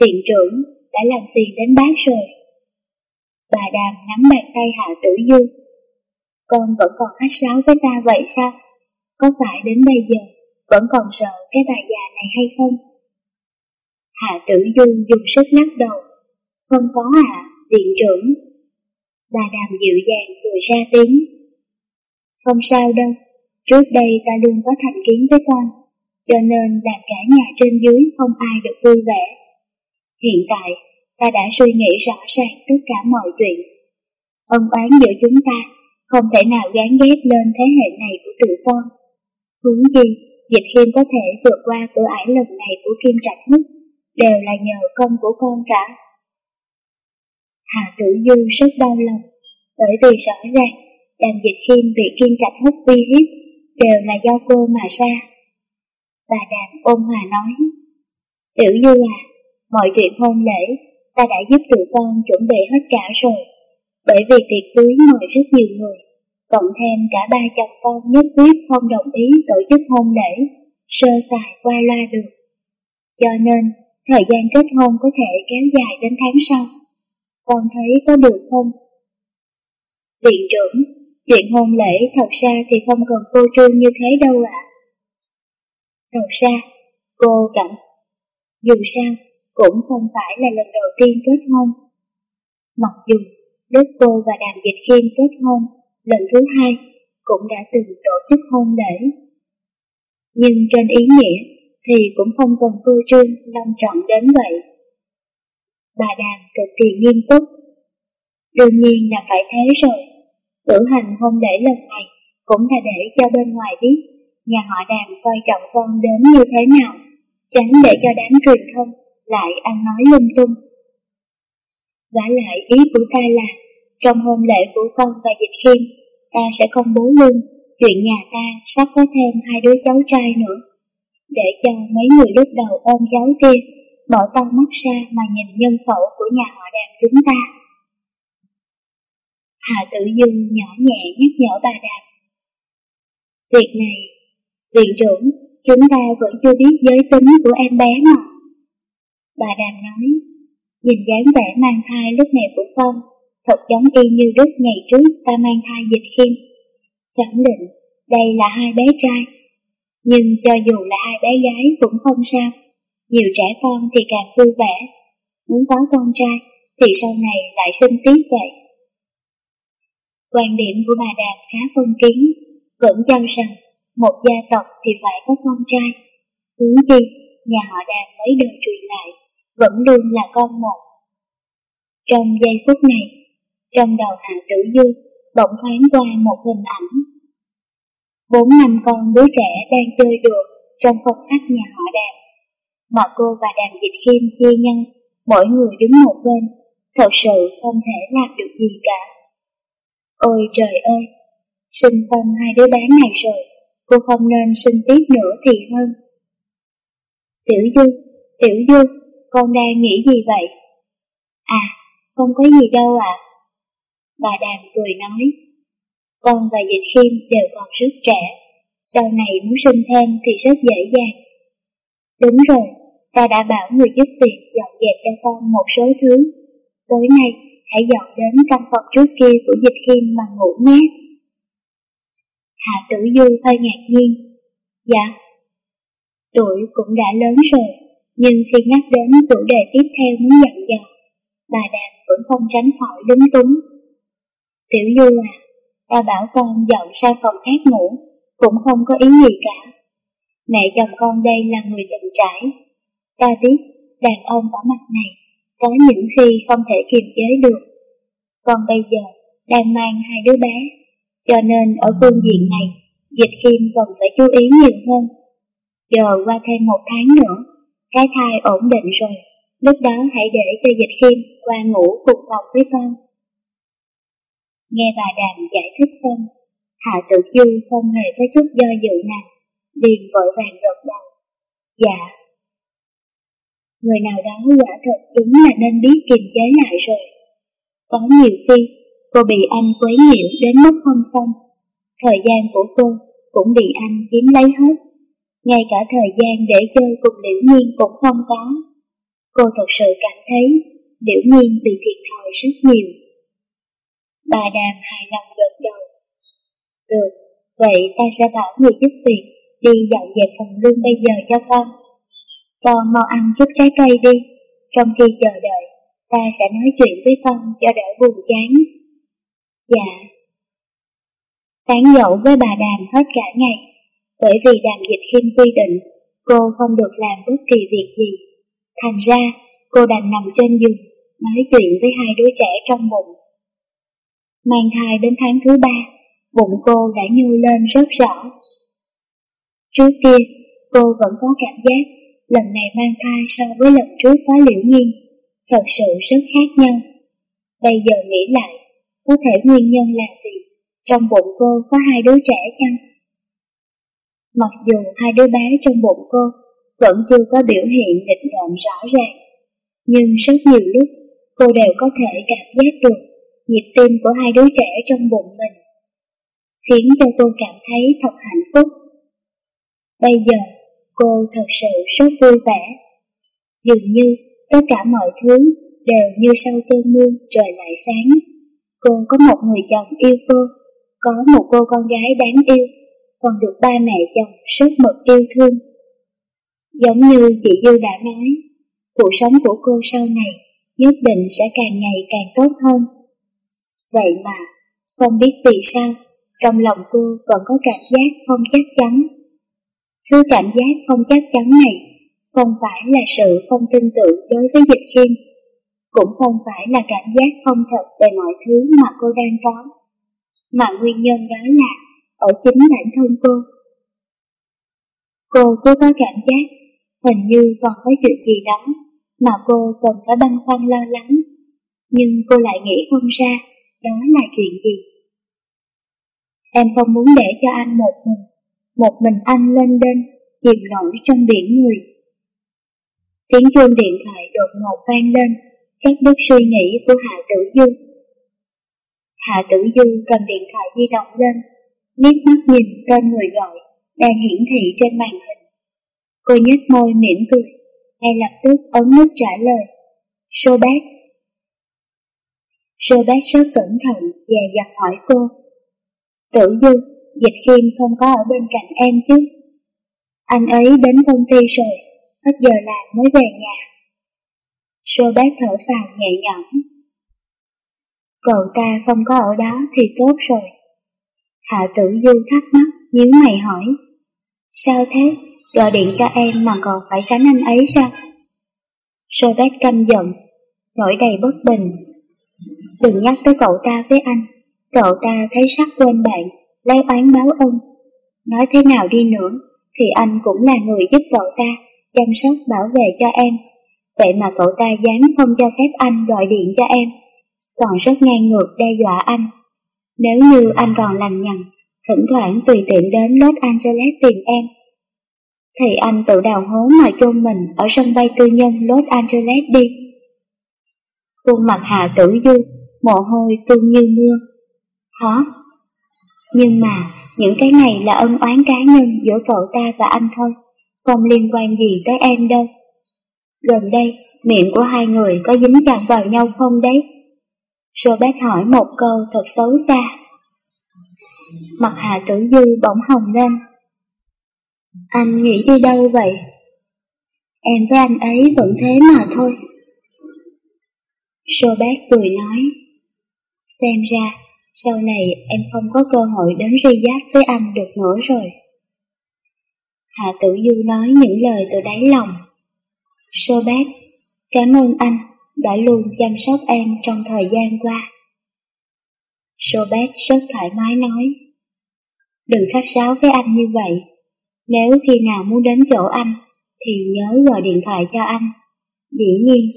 Tiện trưởng đã làm phiền đến bác rồi. Bà Đàm nắm bàn tay Hạ Tử Du. Con vẫn còn khách sáo với ta vậy sao? Có phải đến bây giờ vẫn còn sợ cái bà già này hay không? Hạ tử du dùng sức lắc đầu. Không có ạ, à, viện trưởng. Bà đàm dịu dàng cười ra tiếng. Không sao đâu, trước đây ta luôn có thành kiến với con, cho nên làm cả nhà trên dưới không ai được vui vẻ. Hiện tại, ta đã suy nghĩ rõ ràng tất cả mọi chuyện. Ân oán giữa chúng ta không thể nào gán ghép lên thế hệ này của tụi con. Huống chi, dịch Khiêm có thể vượt qua cửa ải lần này của Kim Trạch Hút, đều là nhờ công của con cả. Hà Tử Du rất đau lòng, bởi vì rõ ràng đàm dịch Khiêm bị Kim Trạch Hút uy hiếp, đều là do cô mà ra. Bà Đàm ôn hòa nói, Tiểu Du à, mọi chuyện hôn lễ, ta đã giúp tụi con chuẩn bị hết cả rồi. bởi vì tiệc cưới mời rất nhiều người, cộng thêm cả ba chồng con nhất quyết không đồng ý tổ chức hôn lễ, sơ sài qua loa được. Cho nên, thời gian kết hôn có thể kéo dài đến tháng sau. Con thấy có được không? Viện trưởng, chuyện hôn lễ thật ra thì không cần phô trương như thế đâu ạ. Thật ra, cô cảm dù sao cũng không phải là lần đầu tiên kết hôn. Mặc dù lúc cô và Đàm Dịch Khiêm kết hôn lần thứ hai cũng đã từng tổ chức hôn lễ. Nhưng trên ý nghĩa thì cũng không cần phô trương long trọng đến vậy. Bà Đàm cực kỳ nghiêm túc. Đương nhiên là phải thế rồi. Cử hành hôn lễ lần này cũng là để cho bên ngoài biết nhà họ Đàm coi trọng con đến như thế nào, tránh để cho đám truyền thông lại ăn nói lung tung. Và lại ý của ta là, trong hôn lễ của con và Dịch Khiêm, ta sẽ công bố luôn chuyện nhà ta sắp có thêm hai đứa cháu trai nữa, để cho mấy người lúc đầu ôm cháu kia mở to mắt ra mà nhìn nhân khẩu của nhà họ Đàm chúng ta. Hạ Tử Dung nhỏ nhẹ nhắc nhở bà Đàm. Việc này, viện trưởng, chúng ta vẫn chưa biết giới tính của em bé mà. Bà Đàm nói, nhìn dáng vẻ mang thai lúc này của con, thật giống y như lúc ngày trước ta mang thai dịch khiêm. Chẳng định, đây là hai bé trai. Nhưng cho dù là hai bé gái cũng không sao, nhiều trẻ con thì càng vui vẻ. Muốn có con trai thì sau này lại sinh tiếp vậy. Quan điểm của bà Đàm khá phong kiến, vẫn cho rằng một gia tộc thì phải có con trai. Huống chi, nhà họ Đàm mấy đời truyền lại, vẫn luôn là con một. Trong giây phút này, trong đầu Hạ Tử Du bỗng thoáng qua một hình ảnh. Bốn năm con đứa trẻ đang chơi đùa trong phòng khách nhà họ Đàm. Mà cô và Đàm Dịch Khiêm chia nhau, mỗi người đứng một bên, thật sự không thể làm được gì cả. Ôi trời ơi, sinh xong hai đứa bé này rồi, cô không nên sinh tiếp nữa thì hơn. Tiểu Du, Tiểu Du, con đang nghĩ gì vậy? À, không có gì đâu ạ. À. Bà Đàm cười nói, con và Dịch Khiêm đều còn rất trẻ, sau này muốn sinh thêm thì rất dễ dàng. Đúng rồi, ta đã bảo người giúp việc dọn dẹp cho con một số thứ. Tối nay, hãy dọn đến căn phòng trước kia của Dịch Khiêm mà ngủ nhé. Hạ Tử Du hơi ngạc nhiên. Dạ. Tuổi cũng đã lớn rồi, nhưng khi nhắc đến chủ đề tiếp theo muốn dặn dò, bà Đàm vẫn không tránh khỏi lúng túng. Tiểu Du à, ta bảo con dọn sang phòng khác ngủ, cũng không có ý gì cả. Mẹ chồng con đây là người từng trải. Ta biết, đàn ông ở mặt này, có những khi không thể kiềm chế được. Còn bây giờ đang mang hai đứa bé, cho nên ở phương diện này, dịch khiêm cần phải chú ý nhiều hơn. Chờ qua thêm một tháng nữa, cái thai ổn định rồi, lúc đó hãy để cho dịch khiêm qua ngủ cùng phòng với con. Nghe bà Đàm giải thích xong, Hạ Tự Du không hề có chút do dự nào, liền vội vàng gật đầu. Dạ. Người nào đó quả thật đúng là nên biết kiềm chế lại rồi. Có nhiều khi, cô bị anh quấy nhiễu đến mức không xong. Thời gian của cô cũng bị anh chiếm lấy hết. Ngay cả thời gian để chơi cùng Liễu Nhiên cũng không có. Cô thật sự cảm thấy Liễu Nhiên bị thiệt thòi rất nhiều. Bà Đàm hài lòng gật đầu. Được, vậy ta sẽ bảo người giúp việc đi dọn dẹp phòng lương bây giờ cho con. Con mau ăn chút trái cây đi, trong khi chờ đợi, ta sẽ nói chuyện với con cho đỡ buồn chán. Dạ. Tán dậu với bà Đàm hết cả ngày, bởi vì Đàm Dịch Khiêm quy định cô không được làm bất kỳ việc gì. Thành ra, cô đành nằm trên giường, nói chuyện với hai đứa trẻ trong bụng. Mang thai đến tháng thứ ba, bụng cô đã nhô lên rất rõ. Trước kia, cô vẫn có cảm giác lần này mang thai so với lần trước có liễu nhiên, thật sự rất khác nhau. Bây giờ nghĩ lại, có thể nguyên nhân là vì trong bụng cô có hai đứa trẻ chăng? Mặc dù hai đứa bé trong bụng cô vẫn chưa có biểu hiện nghịch ngợm rõ ràng, nhưng rất nhiều lúc cô đều có thể cảm giác được nhịp tim của hai đứa trẻ trong bụng mình, khiến cho cô cảm thấy thật hạnh phúc. Bây giờ, cô thật sự rất vui vẻ. Dường như tất cả mọi thứ đều như sau cơn mưa trời lại sáng. Cô có một người chồng yêu cô, có một cô con gái đáng yêu, còn được ba mẹ chồng rất mực yêu thương. Giống như chị Dư đã nói, cuộc sống của cô sau này nhất định sẽ càng ngày càng tốt hơn. Vậy mà, không biết vì sao, trong lòng cô vẫn có cảm giác không chắc chắn. Thứ cảm giác không chắc chắn này không phải là sự không tin tưởng đối với dịch khiêm, cũng không phải là cảm giác không thật về mọi thứ mà cô đang có, mà nguyên nhân đó là ở chính bản thân cô. Cô cứ có cảm giác hình như còn có chuyện gì đó mà cô cần phải băn khoăn lo lắng, nhưng cô lại nghĩ không ra đó là chuyện gì. Em không muốn để cho anh một mình, một mình anh lên đên, chìm nổi trong biển người. Tiếng chuông điện thoại đột ngột vang lên, cắt đứt suy nghĩ của Hạ Tử Du. Hạ Tử Du cầm điện thoại di động lên, liếc mắt nhìn tên người gọi đang hiển thị trên màn hình. Cô nhếch môi mỉm cười, ngay lập tức ấn nút trả lời. Robert. Robert rất cẩn thận và dặn hỏi cô. Tử Du, Dịch Khiêm không có ở bên cạnh em chứ? Anh ấy đến công ty rồi, hết giờ làm mới về nhà. Robert thở phào nhẹ nhõm. Cậu ta không có ở đó thì tốt rồi. Hạ tử du thắc mắc, nhíu mày hỏi. Sao thế? Gọi điện cho em mà còn phải tránh anh ấy sao? Robert căm giận, nổi đầy bất bình. Đừng nhắc tới cậu ta với anh, cậu ta thấy sắc quên bạn, lấy oán báo ân. Nói thế nào đi nữa, thì anh cũng là người giúp cậu ta chăm sóc bảo vệ cho em. Vậy mà cậu ta dám không cho phép anh gọi điện cho em, còn rất ngang ngược đe dọa anh. Nếu như anh còn lằng nhằng, thỉnh thoảng tùy tiện đến Los Angeles tìm em, thì anh tự đào hố mà chôn mình ở sân bay tư nhân Los Angeles đi. Khuôn mặt Hạ Tử Du, mồ hôi tuôn như mưa. Hả? Nhưng mà, những cái này là ân oán cá nhân giữa cậu ta và anh thôi, không liên quan gì tới em đâu. Gần đây, miệng của hai người có dính chặt vào nhau không đấy? Robert hỏi một câu thật xấu xa. Mặt Hạ Tử Du bỗng hồng lên. Anh nghĩ đi đâu vậy? Em với anh ấy vẫn thế mà thôi. Robert cười nói. Xem ra, sau này em không có cơ hội đến Riyadh với anh được nữa rồi. Hạ Tử Du nói những lời từ đáy lòng. Robert, cảm ơn anh đã luôn chăm sóc em trong thời gian qua. Robert rất thoải mái nói. Đừng khách sáo với anh như vậy. Nếu khi nào muốn đến chỗ anh, thì nhớ gọi điện thoại cho anh. Dĩ nhiên,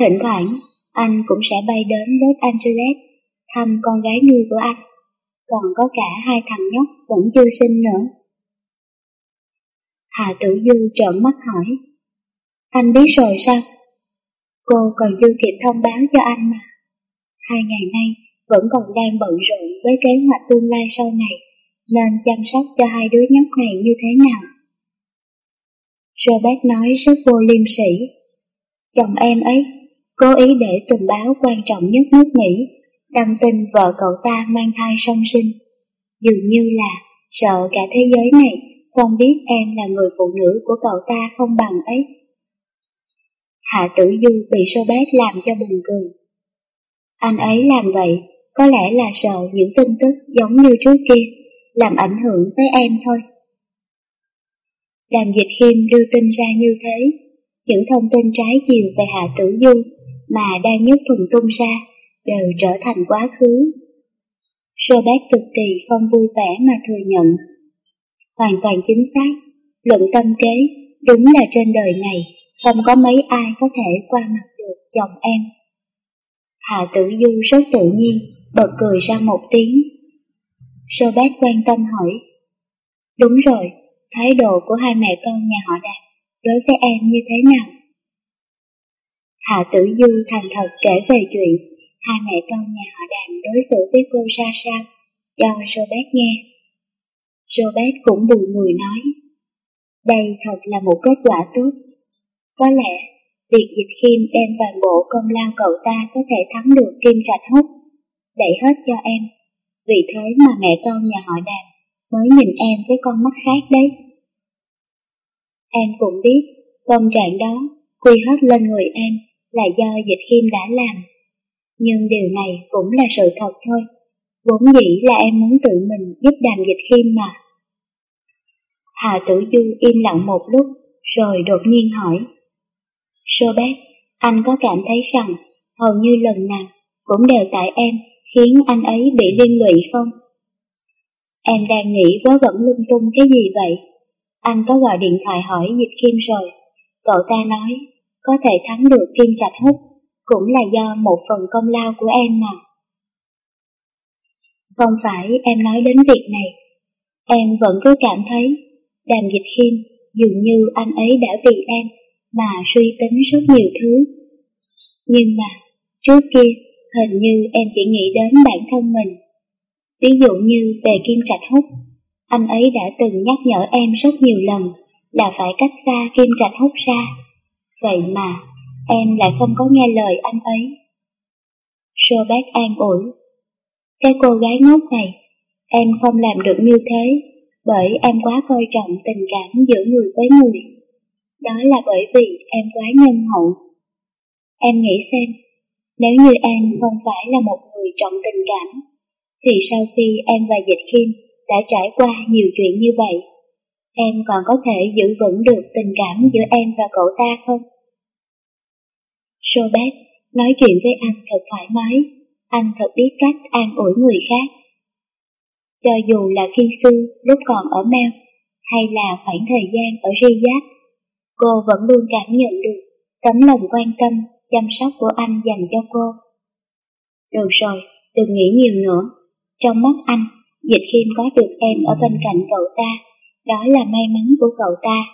thỉnh thoảng anh cũng sẽ bay đến Los Angeles thăm con gái nuôi của anh. Còn có cả hai thằng nhóc vẫn chưa sinh nữa. Hà Tử Du trợn mắt hỏi. Anh biết rồi sao? Cô còn chưa kịp thông báo cho anh mà. Hai ngày nay vẫn còn đang bận rộn với kế hoạch tương lai sau này, nên chăm sóc cho hai đứa nhóc này như thế nào. Robert nói rất vô liêm sỉ. Chồng em ấy, cố ý để tuần báo quan trọng nhất nước Mỹ, đăng tin vợ cậu ta mang thai song sinh. Dường như là sợ cả thế giới này không biết em là người phụ nữ của cậu ta không bằng ấy. Hạ Tử Du bị Robert làm cho buồn cười. Anh ấy làm vậy có lẽ là sợ những tin tức giống như trước kia, làm ảnh hưởng tới em thôi. Đàm dịch khiêm đưa tin ra như thế, những thông tin trái chiều về Hạ Tử Du mà đang nhất thuần tung ra đều trở thành quá khứ. Robert cực kỳ không vui vẻ mà thừa nhận. Hoàn toàn chính xác, luận tâm kế, đúng là trên đời này không có mấy ai có thể qua mặt được chồng em. Hạ tử du rất tự nhiên, bật cười ra một tiếng. Robert quan tâm hỏi, Đúng rồi, thái độ của hai mẹ con nhà họ Đạt đối với em như thế nào? Hạ tử du thành thật kể về chuyện hai mẹ con nhà họ đàm đối xử với cô ra sao, cho Robert nghe. Robert cũng bùi ngùi nói, đây thật là một kết quả tốt. Có lẽ, việc dịch khiêm đem toàn bộ công lao cậu ta có thể thắng được Kim Trạch Hút, đẩy hết cho em. Vì thế mà mẹ con nhà họ đàm mới nhìn em với con mắt khác đấy. Em cũng biết, công trạng đó quy hết lên người em là do dịch khiêm đã làm. Nhưng điều này cũng là sự thật thôi. Vốn dĩ là em muốn tự mình giúp đàm dịch khiêm mà. Hà Tử Du im lặng một lúc, rồi đột nhiên hỏi. Robert, anh có cảm thấy rằng hầu như lần nào cũng đều tại em khiến anh ấy bị liên lụy không? Em đang nghĩ vớ vẩn lung tung cái gì vậy? Anh có gọi điện thoại hỏi dịch Kim rồi. Cậu ta nói, có thể thắng được Kim Trạch Hút cũng là do một phần công lao của em mà. Không phải em nói đến việc này, em vẫn cứ cảm thấy Đàm Dịch Khiêm dường như anh ấy đã vì em mà suy tính rất nhiều thứ. Nhưng mà, trước kia, hình như em chỉ nghĩ đến bản thân mình. Ví dụ như về Kim Trạch Hút, anh ấy đã từng nhắc nhở em rất nhiều lần là phải cách xa Kim Trạch Hút ra. Vậy mà, em lại không có nghe lời anh ấy. Robert an ủi. Cái cô gái ngốc này, em không làm được như thế, bởi em quá coi trọng tình cảm giữa người với người. Đó là bởi vì em quá nhân hậu. Em nghĩ xem, nếu như em không phải là một người trọng tình cảm, thì sau khi em và Dịch Khiêm đã trải qua nhiều chuyện như vậy, em còn có thể giữ vững được tình cảm giữa em và cậu ta không? Robert nói chuyện với anh thật thoải mái, anh thật biết cách an ủi người khác. Cho dù là khi xưa lúc còn ở Mel, hay là khoảng thời gian ở Riyadh, cô vẫn luôn cảm nhận được tấm lòng quan tâm, chăm sóc của anh dành cho cô. Được rồi, đừng nghĩ nhiều nữa. Trong mắt anh, Dịch Khiêm có được em ở bên cạnh cậu ta, đó là may mắn của cậu ta.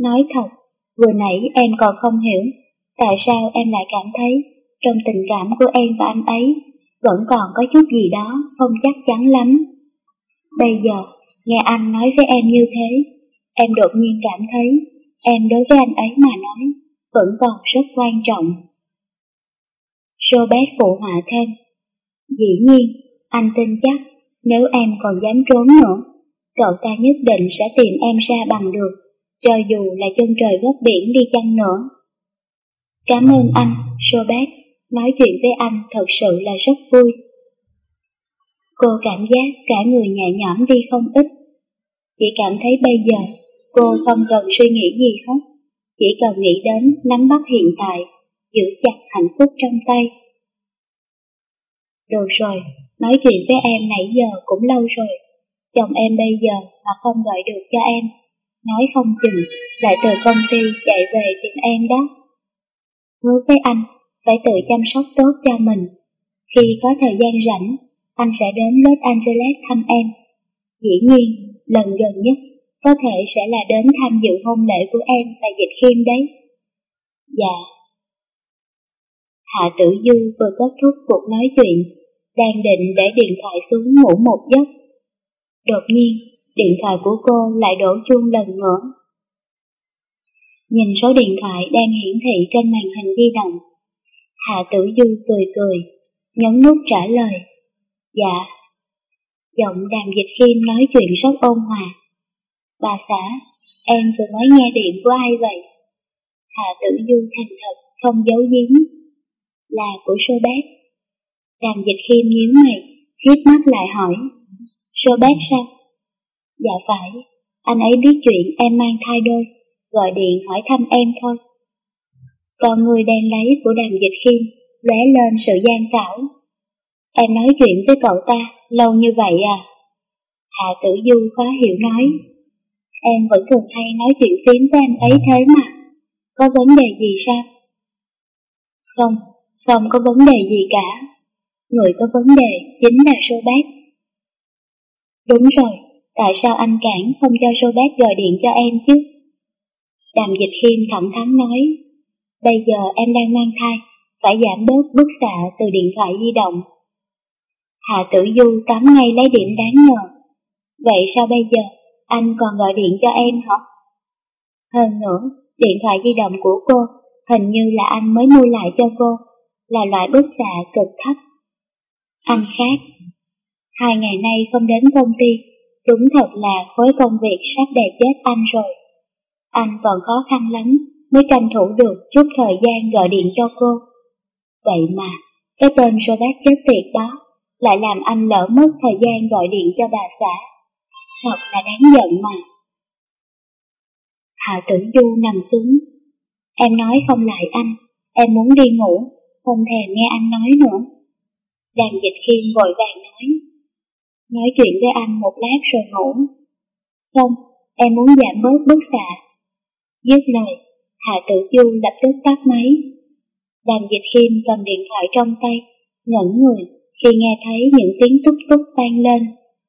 Nói thật, vừa nãy em còn không hiểu tại sao em lại cảm thấy trong tình cảm của em và anh ấy vẫn còn có chút gì đó không chắc chắn lắm. Bây giờ, nghe anh nói với em như thế, em đột nhiên cảm thấy em đối với anh ấy mà nói vẫn còn rất quan trọng. Robert phụ họa thêm, dĩ nhiên, anh tin chắc nếu em còn dám trốn nữa, cậu ta nhất định sẽ tìm em ra bằng được, cho dù là chân trời góc biển đi chăng nữa. Cảm ơn anh, Robert, nói chuyện với anh thật sự là rất vui. Cô cảm giác cả người nhẹ nhõm đi không ít. Chỉ cảm thấy bây giờ cô không cần suy nghĩ gì hết, chỉ cần nghĩ đến nắm bắt hiện tại, giữ chặt hạnh phúc trong tay. Được rồi, nói chuyện với em nãy giờ cũng lâu rồi. Chồng em bây giờ mà không gọi được cho em, nói không chừng lại từ công ty chạy về tìm em đó. Hứa với anh, phải tự chăm sóc tốt cho mình. Khi có thời gian rảnh, anh sẽ đến Los Angeles thăm em. Dĩ nhiên, lần gần nhất có thể sẽ là đến tham dự hôn lễ của em và Dịch Khiêm đấy. Dạ. Hạ Tử Du vừa kết thúc cuộc nói chuyện, đang định để điện thoại xuống ngủ một giấc. Đột nhiên, điện thoại của cô lại đổ chuông lần nữa. Nhìn số điện thoại đang hiển thị trên màn hình di động, Hạ Tử Du cười cười, nhấn nút trả lời. Dạ. Giọng đàm dịch khiêm nói chuyện rất ôn hòa. Bà xã, em vừa mới nghe điện của ai vậy? Hạ Tử Du thành thật, không giấu giếm. Là của Sobet. Đàm dịch khiêm nhíu mày, hiếp mắt lại hỏi. Sobet sao? Dạ phải, anh ấy biết chuyện em mang thai đôi, gọi điện hỏi thăm em thôi. Còn người đen lấy của đàm dịch khiêm lóe lên sự gian xảo. Em nói chuyện với cậu ta lâu như vậy à? Hạ tử du khó hiểu nói. Em vẫn thường hay nói chuyện phím với anh ấy thế mà. Có vấn đề gì sao? Không, không có vấn đề gì cả. Người có vấn đề chính là Robert. Đúng rồi, tại sao anh cản không cho Robert gọi điện cho em chứ? Đàm dịch khiêm thẳng thắn nói. Bây giờ em đang mang thai, phải giảm bớt bức xạ từ điện thoại di động. Hạ Tử Du tóm ngay lấy điểm đáng ngờ. Vậy sao bây giờ, anh còn gọi điện cho em hả? Hơn nữa, điện thoại di động của cô hình như là anh mới mua lại cho cô, là loại bức xạ cực thấp. Anh khác. Hai ngày nay không đến công ty, đúng thật là khối công việc sắp đè chết anh rồi. Anh còn khó khăn lắm mới tranh thủ được chút thời gian gọi điện cho cô. Vậy mà, cái tên Robert chết tiệt đó lại làm anh lỡ mất thời gian gọi điện cho bà xã. Thật là đáng giận mà. Hạ tử du nằm xuống. Em nói không lại anh, em muốn đi ngủ, không thèm nghe anh nói nữa. Đàm dịch khiêm vội vàng nói. Nói chuyện với anh một lát rồi ngủ. Không, em muốn giảm bớt bức xạ. Dứt lời, Hạ tử du lập tức tắt máy. Đàm dịch khiêm cầm điện thoại trong tay, ngẩn người khi nghe thấy những tiếng túc túc vang lên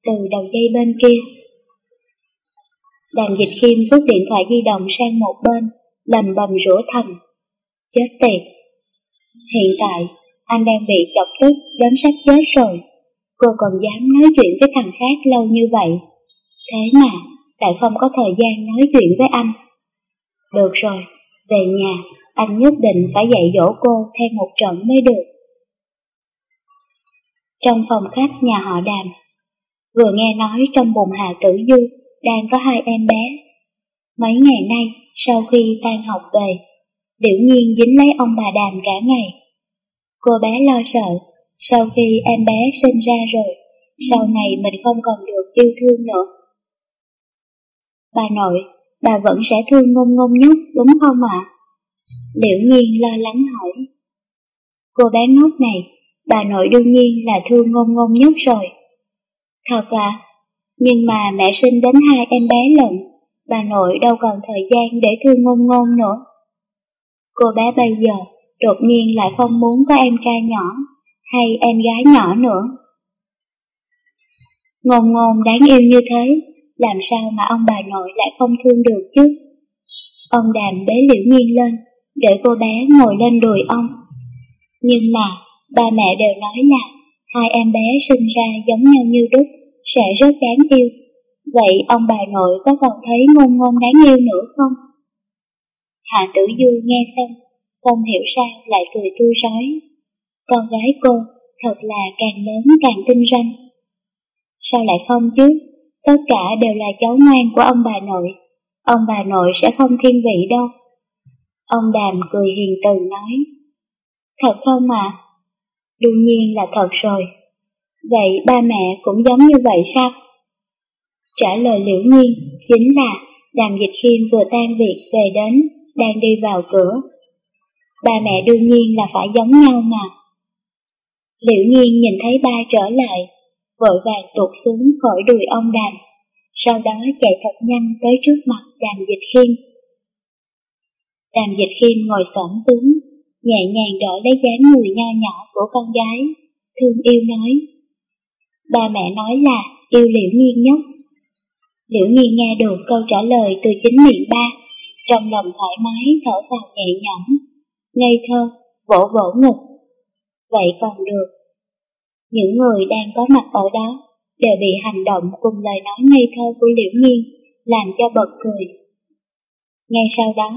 từ đầu dây bên kia. Đàm dịch khiêm vứt điện thoại di động sang một bên, lầm bầm rủa thầm. Chết tiệt! Hiện tại, anh đang bị chọc tức đến sắp chết rồi. Cô còn dám nói chuyện với thằng khác lâu như vậy. Thế mà, lại không có thời gian nói chuyện với anh. Được rồi, về nhà, anh nhất định phải dạy dỗ cô thêm một trận mới được. Trong phòng khách nhà họ đàm, vừa nghe nói trong bụng Hà Tử Du đang có hai em bé. Mấy ngày nay, sau khi tan học về, Liễu Nhiên dính lấy ông bà đàm cả ngày. Cô bé lo sợ, sau khi em bé sinh ra rồi, sau này mình không còn được yêu thương nữa. Bà nội, bà vẫn sẽ thương ngôn ngôn nhất đúng không ạ? Liễu Nhiên lo lắng hỏi. Cô bé ngốc này, bà nội đương nhiên là thương ngôn ngôn nhất rồi. Thật à, nhưng mà mẹ sinh đến hai em bé lận, bà nội đâu còn thời gian để thương ngôn ngôn nữa. Cô bé bây giờ đột nhiên lại không muốn có em trai nhỏ hay em gái nhỏ nữa. Ngôn ngôn đáng yêu như thế, làm sao mà ông bà nội lại không thương được chứ? Ông đàm bế liễu nhiên lên, để cô bé ngồi lên đùi ông. Nhưng mà, ba mẹ đều nói là hai em bé sinh ra giống nhau như đúc, sẽ rất đáng yêu. Vậy ông bà nội có còn thấy ngôn ngôn đáng yêu nữa không? Hạ tử du nghe xong, không hiểu sao lại cười tươi rói. Con gái cô thật là càng lớn càng tinh ranh. Sao lại không chứ? Tất cả đều là cháu ngoan của ông bà nội. Ông bà nội sẽ không thiên vị đâu. Ông Đàm cười hiền từ nói. Thật không mà? Đương nhiên là thật rồi. Vậy ba mẹ cũng giống như vậy sao? Trả lời liễu nhiên chính là Đàm Dịch Khiêm vừa tan việc về đến, đang đi vào cửa. Ba mẹ đương nhiên là phải giống nhau mà. Liễu nhiên nhìn thấy ba trở lại, vội vàng tuột xuống khỏi đùi ông Đàm, sau đó chạy thật nhanh tới trước mặt Đàm Dịch Khiêm. Đàm Dịch Khiêm ngồi xổm xuống, nhẹ nhàng đỡ lấy dáng người nho nhỏ của con gái, thương yêu nói. Ba mẹ nói là yêu liễu nhiên nhất. Liễu nhiên nghe được câu trả lời từ chính miệng ba, trong lòng thoải mái thở vào nhẹ nhõm, ngây thơ, vỗ vỗ ngực. Vậy còn được. Những người đang có mặt ở đó đều bị hành động cùng lời nói ngây thơ của Liễu Nghiên làm cho bật cười. Ngay sau đó,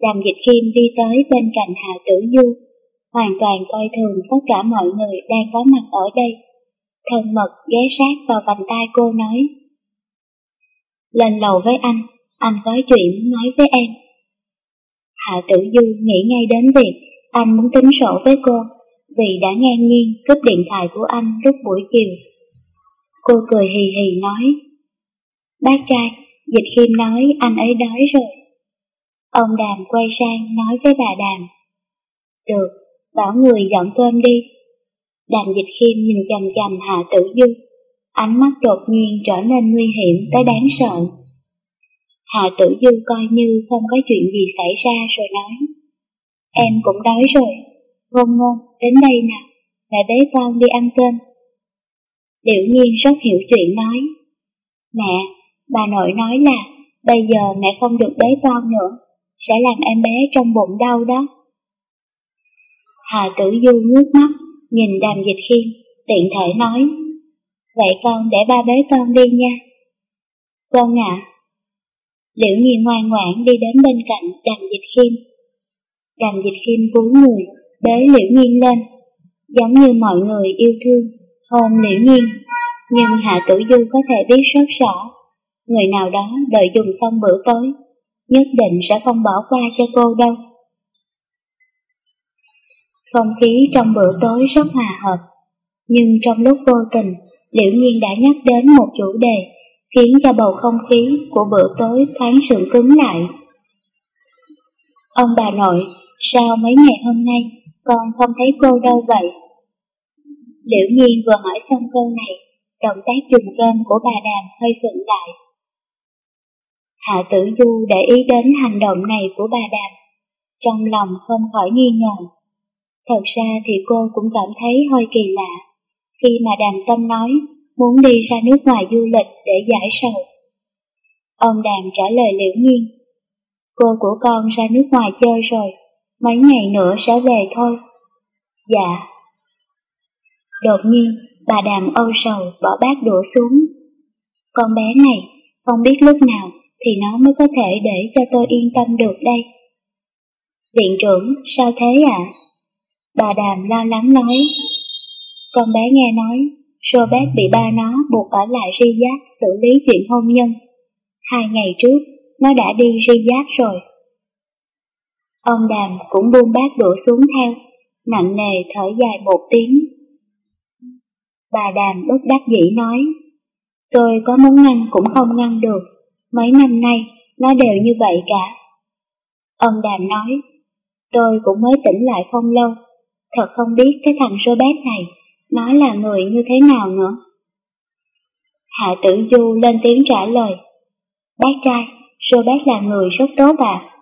Đàm Dịch Khiêm đi tới bên cạnh Hạ Tử Du, hoàn toàn coi thường tất cả mọi người đang có mặt ở đây. Thân mật ghé sát vào vành tay cô nói. Lên lầu với anh, anh có chuyện nói với em. Hạ Tử Du nghĩ ngay đến việc anh muốn tính sổ với cô vì đã ngang nhiên cướp điện thoại của anh lúc buổi chiều. Cô cười hì hì nói, Bác trai, Dịch Khiêm nói anh ấy đói rồi. Ông Đàm quay sang nói với bà Đàm, Được, bảo người dọn cơm đi. Đàm Dịch Khiêm nhìn chầm chầm Hạ Tử Du, ánh mắt đột nhiên trở nên nguy hiểm tới đáng sợ. Hạ Tử Du coi như không có chuyện gì xảy ra rồi nói, Em cũng đói rồi, ngôn ngôn, đến đây nào, mẹ bế con đi ăn cơm. Liễu nhiên rất hiểu chuyện nói. Mẹ, bà nội nói là bây giờ mẹ không được bế con nữa, sẽ làm em bé trong bụng đau đó. Hà Tử Du ngước mắt, nhìn đàm dịch khiêm, tiện thể nói. Vậy con để ba bế con đi nha. Vâng ạ. Liễu nhiên ngoan ngoãn đi đến bên cạnh đàm dịch khiêm. Đàm dịch khiêm cúi người, bế Liễu Nhiên lên, giống như mọi người yêu thương, hôn Liễu Nhiên. Nhưng Hạ Tử Du có thể biết rất rõ, người nào đó đợi dùng xong bữa tối, nhất định sẽ không bỏ qua cho cô đâu. Không khí trong bữa tối rất hòa hợp, nhưng trong lúc vô tình, Liễu Nhiên đã nhắc đến một chủ đề khiến cho bầu không khí của bữa tối thoáng sượng cứng lại. Ông bà nội, sao mấy ngày hôm nay con không thấy cô đâu vậy? Liễu Nhiên vừa hỏi xong câu này, động tác trùng cơm của bà Đàm hơi khựng lại. Hạ Tử Du để ý đến hành động này của bà Đàm, trong lòng không khỏi nghi ngờ. Thật ra thì cô cũng cảm thấy hơi kỳ lạ, khi mà Đàm Tâm nói muốn đi ra nước ngoài du lịch để giải sầu. Ông Đàm trả lời liễu nhiên, cô của con ra nước ngoài chơi rồi, mấy ngày nữa sẽ về thôi. Dạ. Đột nhiên, bà Đàm âu sầu bỏ bát đổ xuống. Con bé này, không biết lúc nào thì nó mới có thể để cho tôi yên tâm được đây. Viện trưởng, sao thế ạ? À? Bà Đàm lo lắng nói. Con bé nghe nói, Robert bị ba nó buộc ở lại Riyadh xử lý chuyện hôn nhân. Hai ngày trước, nó đã đi Riyadh rồi. Ông Đàm cũng buông bát đổ xuống theo, nặng nề thở dài một tiếng. Bà Đàm bất đắc dĩ nói, tôi có muốn ngăn cũng không ngăn được, mấy năm nay nó đều như vậy cả. Ông Đàm nói, tôi cũng mới tỉnh lại không lâu, thật không biết cái thằng Robert này, nó là người như thế nào nữa. Hạ tử du lên tiếng trả lời, bác trai, Robert là người rất tốt à,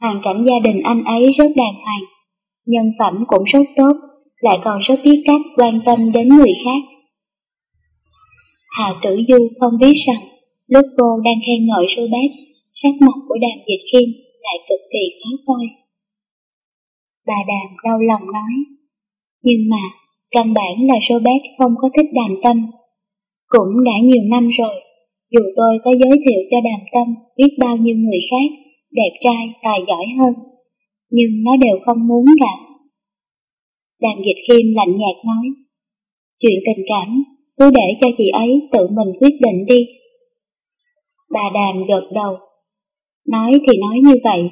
hoàn cảnh gia đình anh ấy rất đàng hoàng, nhân phẩm cũng rất tốt, lại còn rất biết cách quan tâm đến người khác. Hạ tử du không biết rằng, lúc cô đang khen ngợi Robert, sắc mặt của đàm dịch khiêm lại cực kỳ khó coi. Bà đàm đau lòng nói, nhưng mà, căn bản là Robert không có thích đàm tâm. Cũng đã nhiều năm rồi, dù tôi có giới thiệu cho đàm tâm biết bao nhiêu người khác, đẹp trai, tài giỏi hơn, nhưng nó đều không muốn cả. Đàm dịch khiêm lạnh nhạt nói, chuyện tình cảm, cứ để cho chị ấy tự mình quyết định đi. Bà đàm gật đầu, nói thì nói như vậy,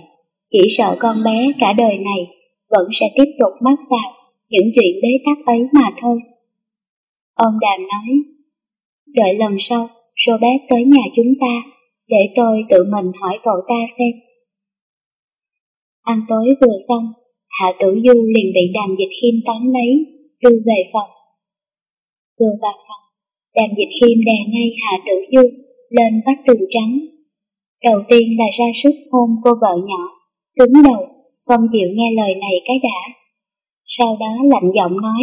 chỉ sợ con bé cả đời này vẫn sẽ tiếp tục mắc vào những chuyện bế tắc ấy mà thôi. Ông Đàm nói, đợi lần sau Robert tới nhà chúng ta, để tôi tự mình hỏi cậu ta xem. Ăn tối vừa xong, Hạ Tử Du liền bị đàm dịch khiêm tóm lấy, đưa về phòng. Vừa vào phòng, đàm dịch khiêm đè ngay Hạ Tử Du lên vách tường trắng. Đầu tiên là ra sức hôn cô vợ nhỏ, cứng đầu, không chịu nghe lời này cái đã sau đó lạnh giọng nói,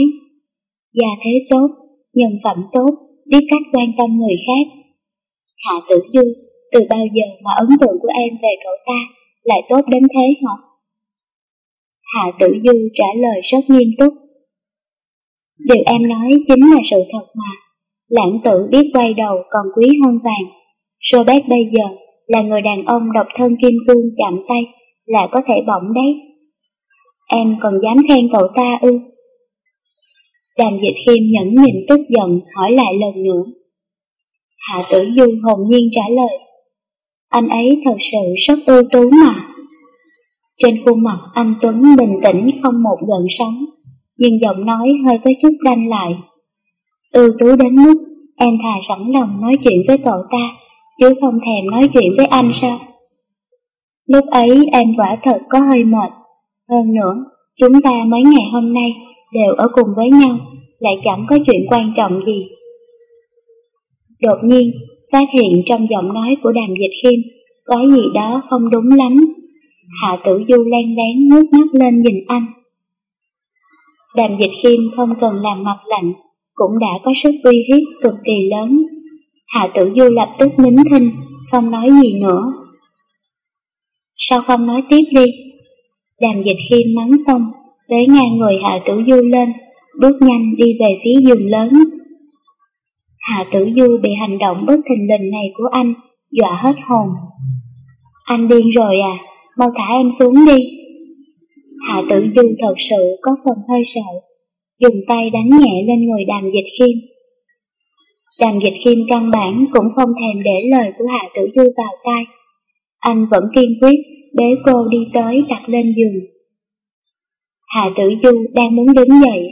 gia thế tốt, nhân phẩm tốt, biết cách quan tâm người khác. Hạ tử du, từ bao giờ mà ấn tượng của em về cậu ta lại tốt đến thế hả? Hạ tử du trả lời rất nghiêm túc. Điều em nói chính là sự thật mà. Lãng tử biết quay đầu còn quý hơn vàng. Robert bây giờ là người đàn ông độc thân kim cương chạm tay là có thể bỏng đấy. Em còn dám khen cậu ta ư? Đàm dịch khiêm nhẫn nhịn tức giận hỏi lại lần nữa. Hạ tử du hồn nhiên trả lời. Anh ấy thật sự rất ưu tú mà. Trên khuôn mặt anh Tuấn bình tĩnh không một gợn sóng, nhưng giọng nói hơi có chút đanh lại. Ưu tú đến mức em thà sẵn lòng nói chuyện với cậu ta, chứ không thèm nói chuyện với anh sao? Lúc ấy em quả thật có hơi mệt, hơn nữa, chúng ta mấy ngày hôm nay đều ở cùng với nhau, lại chẳng có chuyện quan trọng gì. Đột nhiên, phát hiện trong giọng nói của đàm dịch khiêm có gì đó không đúng lắm. Hạ tử du len lén ngước mắt lên nhìn anh. Đàm dịch khiêm không cần làm mặt lạnh, cũng đã có sức uy hiếp cực kỳ lớn. Hạ tử du lập tức nín thinh, không nói gì nữa. Sao không nói tiếp đi? Đàm dịch khiêm mắng xong, bế ngang người Hạ Tử Du lên, bước nhanh đi về phía giường lớn. Hạ Tử Du bị hành động bất thình lình này của anh, dọa hết hồn. Anh điên rồi à, mau thả em xuống đi. Hạ Tử Du thật sự có phần hơi sợ, dùng tay đánh nhẹ lên người đàm dịch khiêm. Đàm dịch khiêm căn bản cũng không thèm để lời của Hạ Tử Du vào tai. Anh vẫn kiên quyết bế cô đi tới đặt lên giường. Hạ Tử Du đang muốn đứng dậy,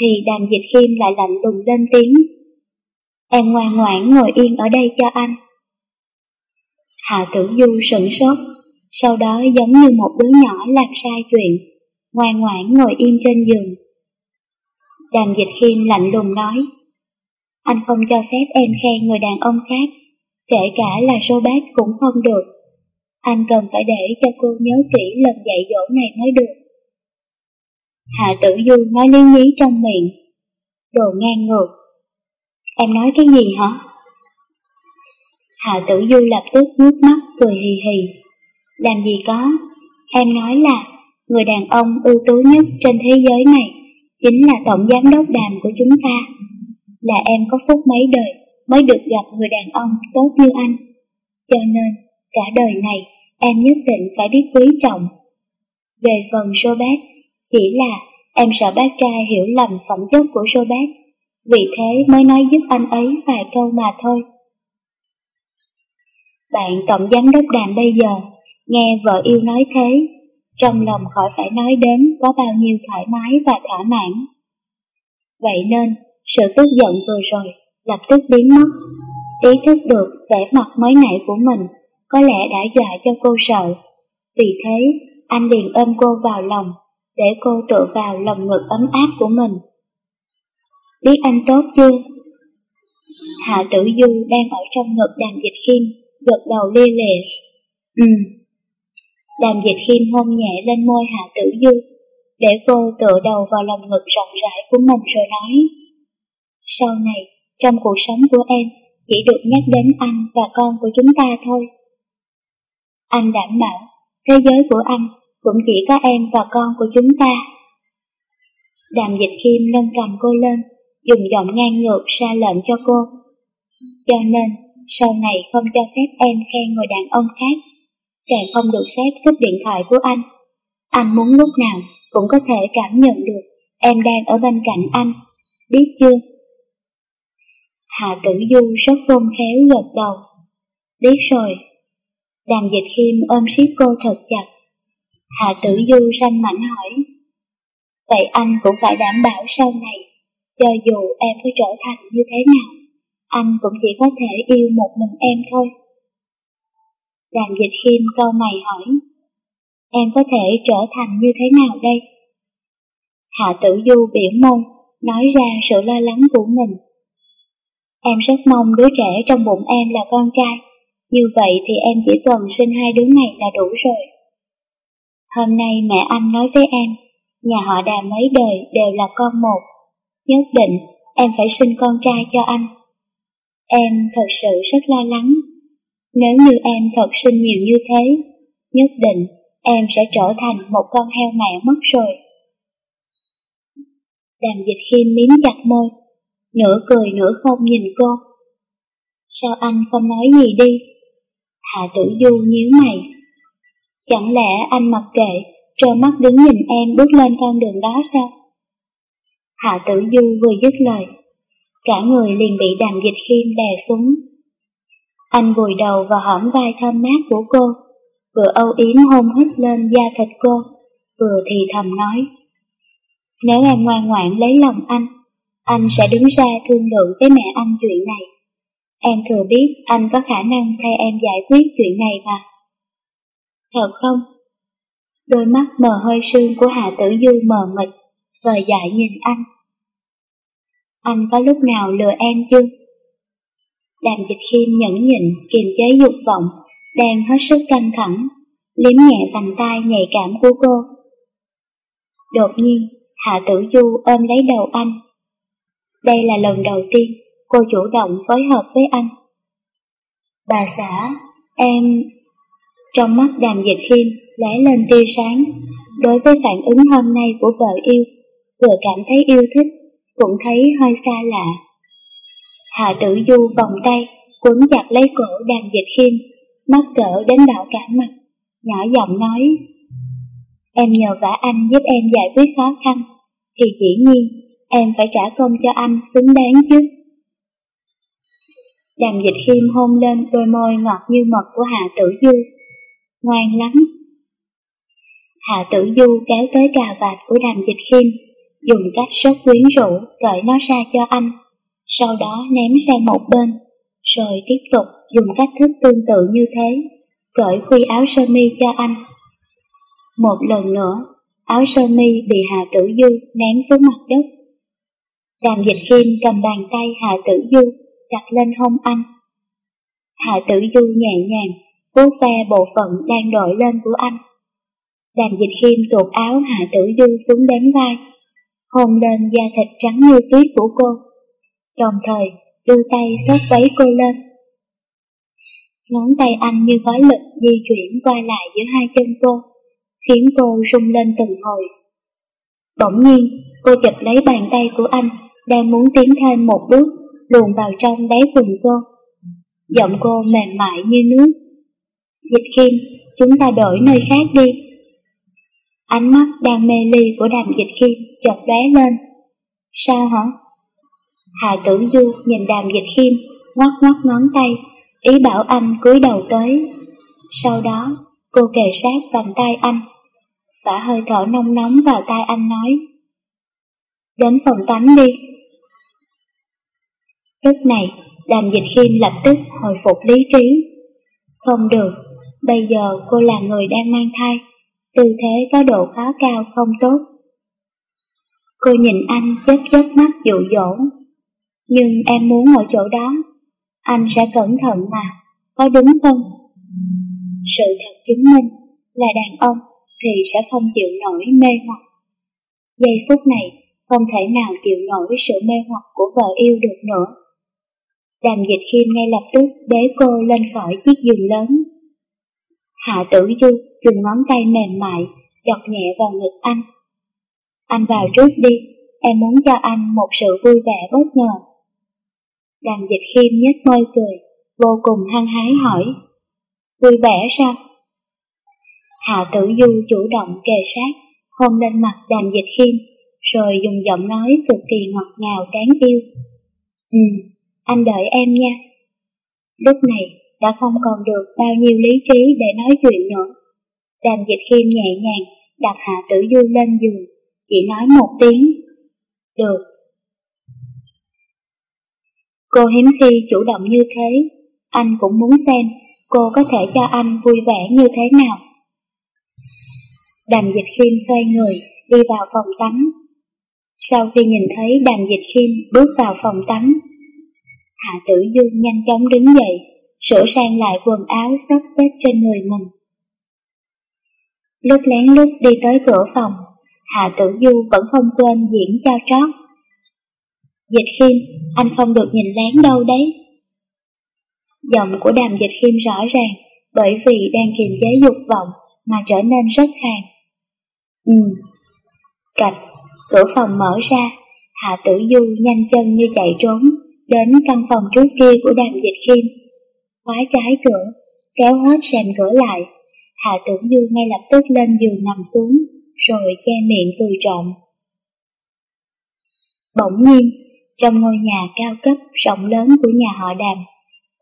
thì đàm dịch khiêm lại lạnh lùng lên tiếng. Em ngoan ngoãn ngồi yên ở đây cho anh. Hạ Tử Du sửng sốt, sau đó giống như một đứa nhỏ làm sai chuyện, ngoan ngoãn ngồi im trên giường. Đàm dịch khiêm lạnh lùng nói, anh không cho phép em khen người đàn ông khác, kể cả là sô bát cũng không được. Anh cần phải để cho cô nhớ kỹ lần dạy dỗ này mới được. Hạ tử du nói lý nhí trong miệng. Đồ ngang ngược. Em nói cái gì hả? Hạ tử du lập tức nước mắt cười hì hì. Làm gì có, em nói là người đàn ông ưu tú nhất trên thế giới này chính là tổng giám đốc đàm của chúng ta. Là em có phúc mấy đời mới được gặp người đàn ông tốt như anh. Cho nên, cả đời này em nhất định phải biết quý trọng. Về phần robert chỉ là em sợ bác trai hiểu lầm phẩm chất của robert vì thế mới nói giúp anh ấy vài câu mà thôi. Bạn tổng giám đốc đàm bây giờ, nghe vợ yêu nói thế, trong lòng khỏi phải nói đến có bao nhiêu thoải mái và thỏa mãn. Vậy nên, sự tức giận vừa rồi lập tức biến mất, ý thức được vẻ mặt mới nãy của mình có lẽ đã dọa cho cô sợ. Vì thế, anh liền ôm cô vào lòng, để cô tựa vào lòng ngực ấm áp của mình. Biết anh tốt chưa? Hạ tử du đang ở trong ngực đàm dịch khiêm, gật đầu lia lịa. Ừ. Đàm dịch khiêm hôn nhẹ lên môi hạ tử du, để cô tựa đầu vào lòng ngực rộng rãi của mình rồi nói. Sau này, trong cuộc sống của em, chỉ được nhắc đến anh và con của chúng ta thôi. Anh đảm bảo, thế giới của anh cũng chỉ có em và con của chúng ta. Đàm dịch khiêm nâng cầm cô lên, dùng giọng ngang ngược ra lệnh cho cô. Cho nên, sau này không cho phép em khen người đàn ông khác, càng không được phép cướp điện thoại của anh. Anh muốn lúc nào cũng có thể cảm nhận được em đang ở bên cạnh anh, biết chưa? Hạ tử du rất khôn khéo gật đầu. Biết rồi. Đàm dịch khiêm ôm siết cô thật chặt. Hạ tử du sanh mảnh hỏi. Vậy anh cũng phải đảm bảo sau này, cho dù em có trở thành như thế nào, anh cũng chỉ có thể yêu một mình em thôi. Đàm dịch khiêm câu mày hỏi. Em có thể trở thành như thế nào đây? Hạ tử du biểu môi, nói ra sự lo lắng của mình. Em rất mong đứa trẻ trong bụng em là con trai, như vậy thì em chỉ cần sinh hai đứa này là đủ rồi. Hôm nay mẹ anh nói với em, nhà họ đàm mấy đời đều là con một, nhất định em phải sinh con trai cho anh. Em thật sự rất lo lắng, nếu như em thật sinh nhiều như thế, nhất định em sẽ trở thành một con heo mẹ mất rồi. Đàm dịch khiêm miếm chặt môi, nửa cười nửa không nhìn cô. Sao anh không nói gì đi? Hạ tử du nhíu mày. Chẳng lẽ anh mặc kệ, trơ mắt đứng nhìn em bước lên con đường đó sao? Hạ tử du vừa dứt lời, cả người liền bị đàm dịch khiêm đè xuống. Anh vùi đầu vào hõm vai thơm mát của cô, vừa âu yếm hôn hít lên da thịt cô, vừa thì thầm nói. Nếu em ngoan ngoãn lấy lòng anh, anh sẽ đứng ra thương lượng với mẹ anh chuyện này. Em thừa biết anh có khả năng thay em giải quyết chuyện này mà. Thật không? Đôi mắt mờ hơi sương của Hạ Tử Du mờ mịt, rời dại nhìn anh. Anh có lúc nào lừa em chưa? Đàm dịch khiêm nhẫn nhịn, kiềm chế dục vọng, đang hết sức căng thẳng, liếm nhẹ vành tay nhạy cảm của cô. Đột nhiên, Hạ Tử Du ôm lấy đầu anh, đây là lần đầu tiên cô chủ động phối hợp với anh. Bà xã, em... Trong mắt đàm dịch khiêm lóe lên tia sáng, đối với phản ứng hôm nay của vợ yêu, vừa cảm thấy yêu thích, cũng thấy hơi xa lạ. Hạ tử du vòng tay, quấn chặt lấy cổ đàm dịch khiêm, mắt cỡ đến đỏ cả mặt, nhỏ giọng nói. Em nhờ vả anh giúp em giải quyết khó khăn, thì dĩ nhiên em phải trả công cho anh xứng đáng chứ. Đàm dịch khiêm hôn lên đôi môi ngọt như mật của Hạ Tử Du. Ngoan lắm. Hạ Tử Du kéo tới cà vạt của đàm dịch khiêm, dùng cách rất quyến rũ cởi nó ra cho anh, sau đó ném sang một bên, rồi tiếp tục dùng cách thức tương tự như thế, cởi khuy áo sơ mi cho anh. Một lần nữa, áo sơ mi bị Hà Tử Du ném xuống mặt đất. Đàm dịch khiêm cầm bàn tay Hà Tử Du đặt lên hông anh. Hạ Tử Du nhẹ nhàng vuốt ve bộ phận đang đổi lên của anh. Đàm dịch khiêm tuột áo Hạ Tử Du xuống đến vai, hôn lên da thịt trắng như tuyết của cô, đồng thời đưa tay xốc váy cô lên. Ngón tay anh như có lực di chuyển qua lại giữa hai chân cô, khiến cô rung lên từng hồi. Bỗng nhiên, cô chụp lấy bàn tay của anh, đang muốn tiến thêm một bước, luồn vào trong đáy quần cô. Giọng cô mềm mại như nước. Dịch khiêm, chúng ta đổi nơi khác đi. Ánh mắt đang mê ly của đàm dịch khiêm chợt lóe lên. Sao hả? Hà tử du nhìn đàm dịch khiêm, ngoắc ngoắc ngón tay, ý bảo anh cúi đầu tới. Sau đó, cô kề sát vành tay anh, phả hơi thở nông nóng vào tai anh nói. Đến phòng tắm đi. Lúc này, đàm dịch khiêm lập tức hồi phục lý trí. Không được, bây giờ cô là người đang mang thai, tư thế có độ khá cao không tốt. Cô nhìn anh chớp chớp mắt dụ dỗ. Nhưng em muốn ở chỗ đó, anh sẽ cẩn thận mà, có đúng không? Sự thật chứng minh là đàn ông thì sẽ không chịu nổi mê hoặc. Giây phút này không thể nào chịu nổi sự mê hoặc của vợ yêu được nữa. Đàm dịch khiêm ngay lập tức bế cô lên khỏi chiếc giường lớn. Hạ tử du dùng ngón tay mềm mại chọc nhẹ vào ngực anh. Anh vào trước đi, em muốn cho anh một sự vui vẻ bất ngờ. Đàm dịch khiêm nhếch môi cười, vô cùng hăng hái hỏi. Vui vẻ sao? Hạ tử du chủ động kề sát, hôn lên mặt đàm dịch khiêm, rồi dùng giọng nói cực kỳ ngọt ngào đáng yêu. Ừ, anh đợi em nha. Lúc này đã không còn được bao nhiêu lý trí để nói chuyện nữa. Đàm dịch khiêm nhẹ nhàng đặt hạ tử du lên giường, chỉ nói một tiếng. Được. Cô hiếm khi chủ động như thế, anh cũng muốn xem cô có thể cho anh vui vẻ như thế nào. Đàm dịch khiêm xoay người, đi vào phòng tắm. Sau khi nhìn thấy đàm dịch khiêm bước vào phòng tắm, Hạ tử du nhanh chóng đứng dậy, sửa sang lại quần áo sắp xếp trên người mình. Lúc lén lúc đi tới cửa phòng, Hạ tử du vẫn không quên diễn trao trót. Dịch khiêm, anh không được nhìn lén đâu đấy. Giọng của đàm dịch khiêm rõ ràng, bởi vì đang kiềm chế dục vọng mà trở nên rất khàn. Ừ. Cạch, cửa phòng mở ra, Hạ Tử Du nhanh chân như chạy trốn, đến căn phòng trước kia của đàm dịch khiêm. Khóa trái cửa, kéo hết rèm cửa lại, Hạ Tử Du ngay lập tức lên giường nằm xuống, rồi che miệng cười trộm. Bỗng nhiên, trong ngôi nhà cao cấp rộng lớn của nhà họ đàm,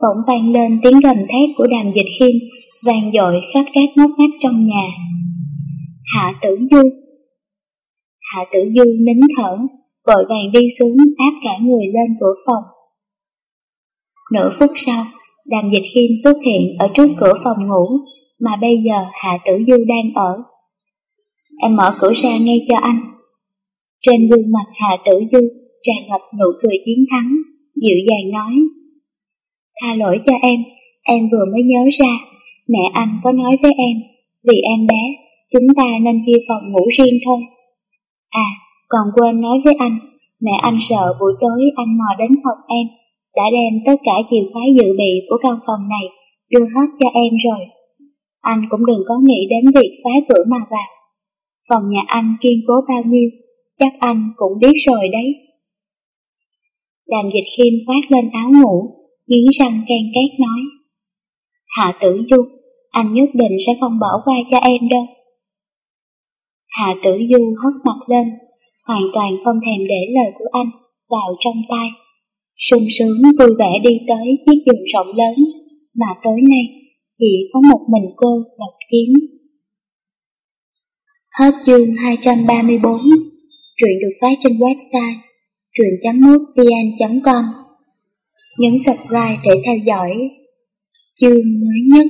bỗng vang lên tiếng gầm thét của đàm dịch khiêm, vang dội khắp các ngóc ngách trong nhà. Hạ tử du Hạ tử du nín thở, vội vàng đi xuống áp cả người lên cửa phòng. Nửa phút sau, đàm dịch khiêm xuất hiện ở trước cửa phòng ngủ mà bây giờ Hạ tử du đang ở. Em mở cửa ra ngay cho anh. Trên gương mặt Hạ tử du tràn ngập nụ cười chiến thắng, dịu dàng nói. Tha lỗi cho em, em vừa mới nhớ ra, mẹ anh có nói với em, vì em bé chúng ta nên chia phòng ngủ riêng thôi. À, còn quên nói với anh, mẹ anh sợ buổi tối anh mò đến phòng em, đã đem tất cả chìa khóa dự bị của căn phòng này đưa hết cho em rồi. Anh cũng đừng có nghĩ đến việc phá cửa mà vào. phòng nhà anh kiên cố bao nhiêu, chắc anh cũng biết rồi đấy đàm dịch khiêm khoát lên áo ngủ, nghiến răng can két nói. Hạ tử du, anh nhất định sẽ không bỏ qua cho em đâu. Hạ tử du hất mặt lên, hoàn toàn không thèm để lời của anh vào trong tay. sung sướng vui vẻ đi tới chiếc giường rộng lớn mà tối nay chỉ có một mình cô độc chiếm. Hết chương 234, truyện được phát trên website truyện.mútvn.com. Nhấn subscribe để theo dõi chương mới nhất.